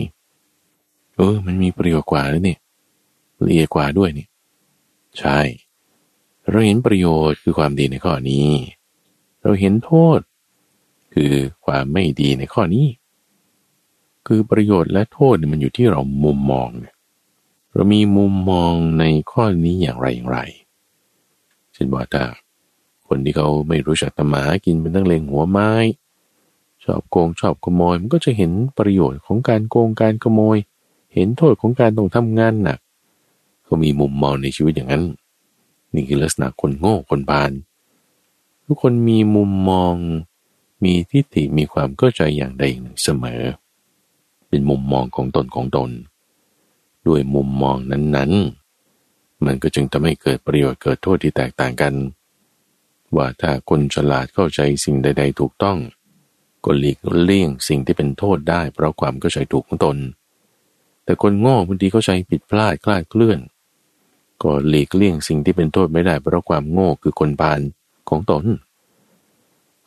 เออ มันมีประโยชน์กว่าแล้วนี่ละเอียดกว่าด้วยนี่ ใช่ เราเห็นประโยชน์คือความดีในข้อนี้ เราเห็นโทษ คือความไม่ดีในข้อนี้ คือประโยชน์และโทษมันอยู่ที่เรามุมมองเนี่ยเรามีมุมมองในข้อนี้อย่างไรอย่างไรเช่นว่าถ้าคนที่เขาไม่รู้จักตมากินเป็นตั้งเลงหัวไม้ ชอบโกงชอบขโมย มันก็จะเห็นประโยชน์ของการโกงการขโมย เห็นโทษของการต้องทำงานหนักเขามีมุมมองในชีวิตอย่างนั้น นี่คือลักษณะคนโง่คนบาน ทุกคนมีมุมมอง มีทิฏฐิมีความเข้าใจอย่างใดอย่างหนึ่งเสมอ เป็นมุมมองของตนของตน ด้วยมุมมองนั้นๆ มันก็จึงทำให้เกิดประโยชน์เกิดโทษที่แตกต่างกัน ว่าถ้าคนฉลาดเข้าใจสิ่งใด ๆ ถูกต้องก็หลีกเลี่ยงสิ่งที่เป็นโทษได้เพราะความเข้าใจถูกของตน แต่คนโง่บางทีเข้าใจผิดพลาดคลาดเคลื่อน ก็หลีกเลี่ยงสิ่งที่เป็นโทษไม่ได้เพราะความโง่คือคนบานของตน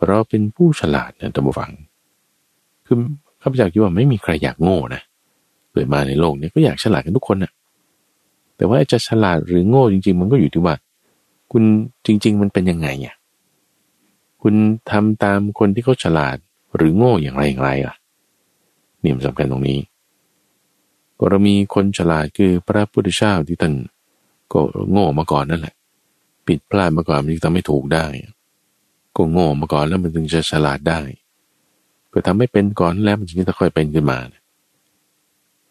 เราเป็นผู้ฉลาดนะท่านผู้ฟัง คือข้าพเจ้าคิดว่าไม่มีใครอยากโง่นะเกิดมาในโลกนี้ก็อยากฉลาดกันทุกคนนะแต่ว่าจะฉลาดหรือโง่จริง ๆ มันก็อยู่ที่ว่า คุณจริง ๆ มันเป็นยังไงอะคุณทำตามคนที่เขาฉลาดหรือโง่อย่างไรอย่างไรล่ะนี่มันสำคัญตรงนี้ ก็เรามีคนฉลาดคือพระพุทธเจ้าที่ท่าน ก็โง่มาก่อนนั่นแหละ ผิดพลาดมาก่อนมันจึงทำให้ถูกได้ ก็โง่มาก่อนแล้วมันถึงจะฉลาดได้ ก็ทำให้เป็นก่อนแล้วมันจึงจะค่อยเป็นขึ้นมา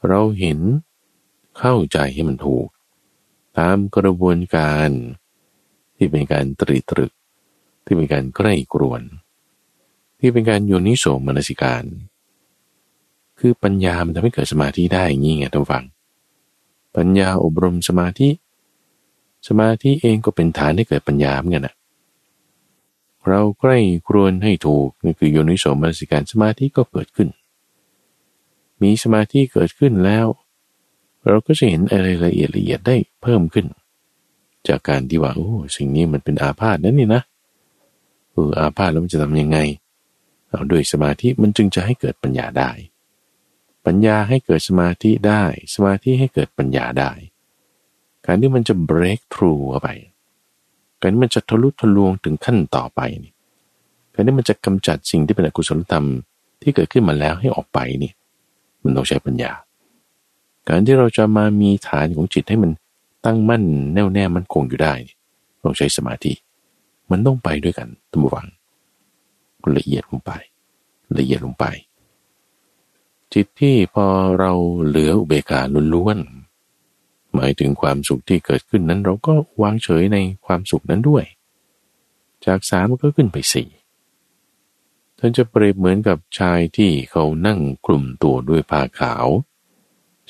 เราเห็นเข้าใจให้มันถูก ตามกระบวนการ ที่เป็นการตรีตรึก ที่เป็นการใกล้กรวน ที่เป็นการโยนิโสมนสิการ คือปัญญามันทำให้เกิดสมาธิได้อย่างนี้ไงท่านฟัง ปัญญาอบรมสมาธิ สมาธิเองก็เป็นฐานให้เกิดปัญญาเหมือนกันนะเราใกล้ครวนให้ถูกนี่คือโยนิโสมนสิการสมาธิก็เกิดขึ้น มีสมาธิเกิดขึ้นแล้ว เราก็จะเห็นอะไรละเอียดละเอียดได้เพิ่มขึ้น จากการที่ว่าโอ้สิ่งนี้มันเป็นอาพาธนั่นนี่นะเอออาพาธแล้วมันจะทำยังไงเอาด้วยสมาธิมันจึงจะให้เกิดปัญญาได้ ปัญญาให้เกิดสมาธิได้ สมาธิให้เกิดปัญญาได้ การที่มันจะ break through เข้าไป การที่มันจะทะลุทะลวงถึงขั้นต่อไปนี่การที่มันจะกำจัดสิ่งที่เป็นอกุศลธรรมที่เกิดขึ้นมาแล้วให้ออกไปนี่มันต้องใช้ปัญญา การที่เราจะมามีฐานของจิตให้มันตั้งมั่นแน่วแน่มันคงอยู่ได้ต้องใช้สมาธิ มันต้องไปด้วยกันตั้งวังละเอียดลงไป ละเอียดลงไป จิตที่พอเราเหลืออุเบกขาล้วนๆ หมายถึงความสุขที่เกิดขึ้นนั้น เราก็วางเฉยในความสุขนั้นด้วย จากสามก็ขึ้นไปสี่ท่านจะเปรียบเหมือนกับชายที่เขานั่งกลุ่มตัวด้วยผ้าขาว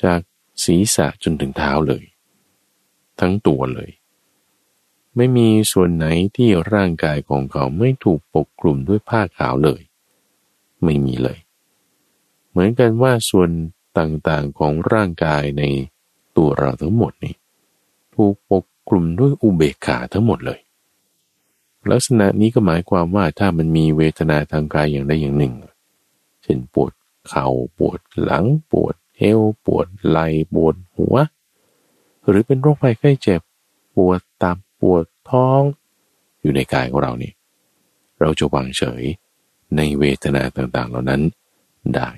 จากศีรษะจนถึงเท้าเลย ทั้งตัวเลย ไม่มีส่วนไหนที่ร่างกายของเขาไม่ถูกปกกลุ่มด้วยผ้าขาวเลย ไม่มีเลย เหมือนกันว่าส่วนต่างๆของร่างกายใน ตัวเราทั้งหมดนี่ถูกปกกลุ่มด้วยอุเบกขาทั้งหมดเลย ลักษณะนี้ก็หมายความว่าถ้ามันมีเวทนาทางกายอย่างใดอย่างหนึ่ง เช่นปวดเขา่าปวดหลัง ปวดเอวปวดไหล่ปวดหัว หรือเป็นโรคภัยไข้เจ็บ ปวดตามปวดท้อง อยู่ในกายของเรานี่ เราจะวางเฉยในเวทนาต่างๆ เหล่านั้นได้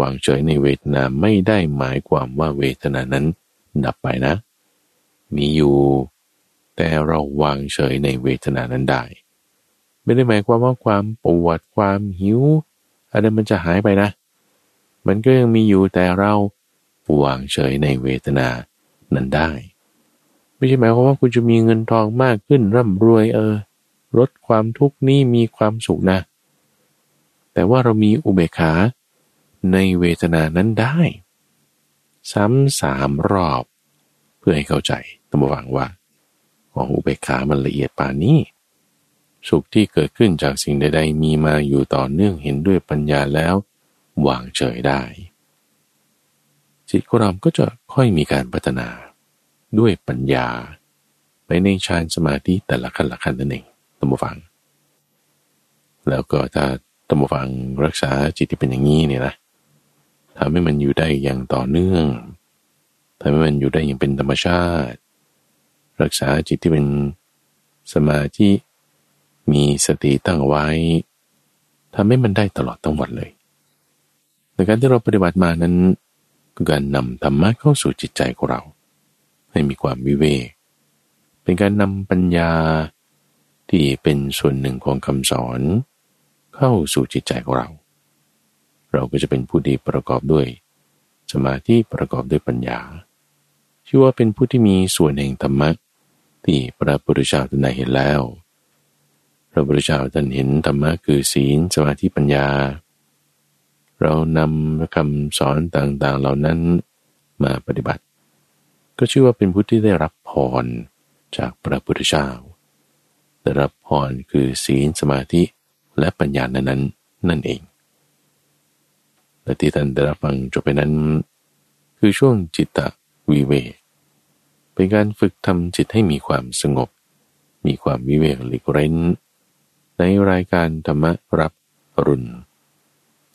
วางเฉยในเวทนาไม่ได้หมายความว่าเวทนานั้น ดับไปนะ มีอยู่ แต่เราวางเฉยในเวทนานั้นได้ ไม่ได้หมายความว่าความปวดความหิวอะไรมันจะหายไปนะ มันก็ยังมีอยู่แต่เราวางเฉยในเวทนานั้นได้ ไม่ใช่หมายความว่าคุณจะมีเงินทองมากขึ้นร่ำรวยเออลดความทุกข์นี้มีความสุขนะ แต่ว่าเรามีอุเบกขา ในเวทนานั้นได้ ซ้ำสามรอบ เพื่อให้เข้าใจต้งหวังว่าของอุเบกขามันละเอียดป่านนี้ สุขที่เกิดขึ้นจากสิ่งใด ๆ มีมาอยู่ต่อเนื่องเห็นด้วยปัญญาแล้ววางเฉยได้ จิตของเราก็จะค่อยมีการพัฒนาด้วยปัญญา ไปในฌานสมาธิแต่ละขั้นละขั้นนั่นเองตั้งฟัง แล้วก็ถ้าตั้งฟังรักษาจิตที่เป็นอย่างนี้เนี่ยนะ ทำให้มันอยู่ได้อย่างต่อเนื่องทำให้มันอยู่ได้อย่างเป็นธรรมชาติ รักษาจิตที่เป็นสมาธิมีสติตั้งไว้ทำให้มันได้ตลอดทั้งวันเลยในการที่เราปฏิบัติมานั้นการนำธรรมะเข้าสู่จิตใจของเรา ให้มีความวิเวกเป็นการนำปัญญาที่เป็นส่วนหนึ่งของคำสอน เข้าสู่จิตใจของเรา เราก็จะเป็นผู้ดีประกอบด้วย สมาธิประกอบด้วยปัญญา ชื่อว่าเป็นผู้ที่มีส่วนแห่งธรรมะที่พระพุทธเจ้าท่านเห็นแล้ว พระพุทธเจ้าท่านเห็นธรรมะคือศีลสมาธิปัญญา เรานำคำสอนต่างๆเหล่านั้นมาปฏิบัติ ก็ชื่อว่าเป็นผู้ที่ได้รับพรจากพระพุทธเจ้าได้รับพรคือศีลสมาธิและปัญญานั้นนั่นเอง และที่ท่านได้รับฟังจบไปนั้น คือช่วงจิตตวิเวกเป็นการฝึกทำจิตให้มีความสงบ มีความวิเวกหลีกเร้น ในรายการธรรมรับรุณ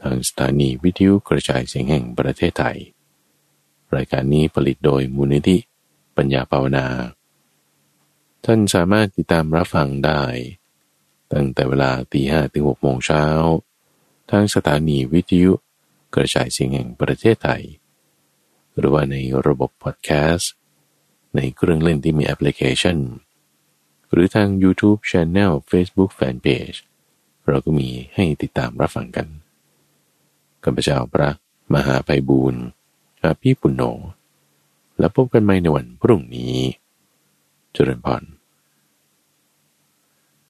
ทางสถานีวิทยุกระจายเสียงแห่งประเทศไทย รายการนี้ผลิตโดยมูลนิธิปัญญาภาวนา ท่านสามารถติดตามรับฟังได้ ตั้งแต่เวลาตีห้ถึงหกโมงเช้าทางสถานีวิทยุ กระจายเสียงแห่งประเทศไทย หรือว่าในระบบพอดแคสต์ในเครื่องเล่นที่มีแอปพลิเคชัน หรือทาง YouTube Channel Facebook Fanpage เราก็มีให้ติดตามรับฟังกันข้าพเจ้าพระมหาไพบูรณ์อาภีปุณโญแล้วพบกันใหม่ในวันพรุ่งนี้ เจริญพร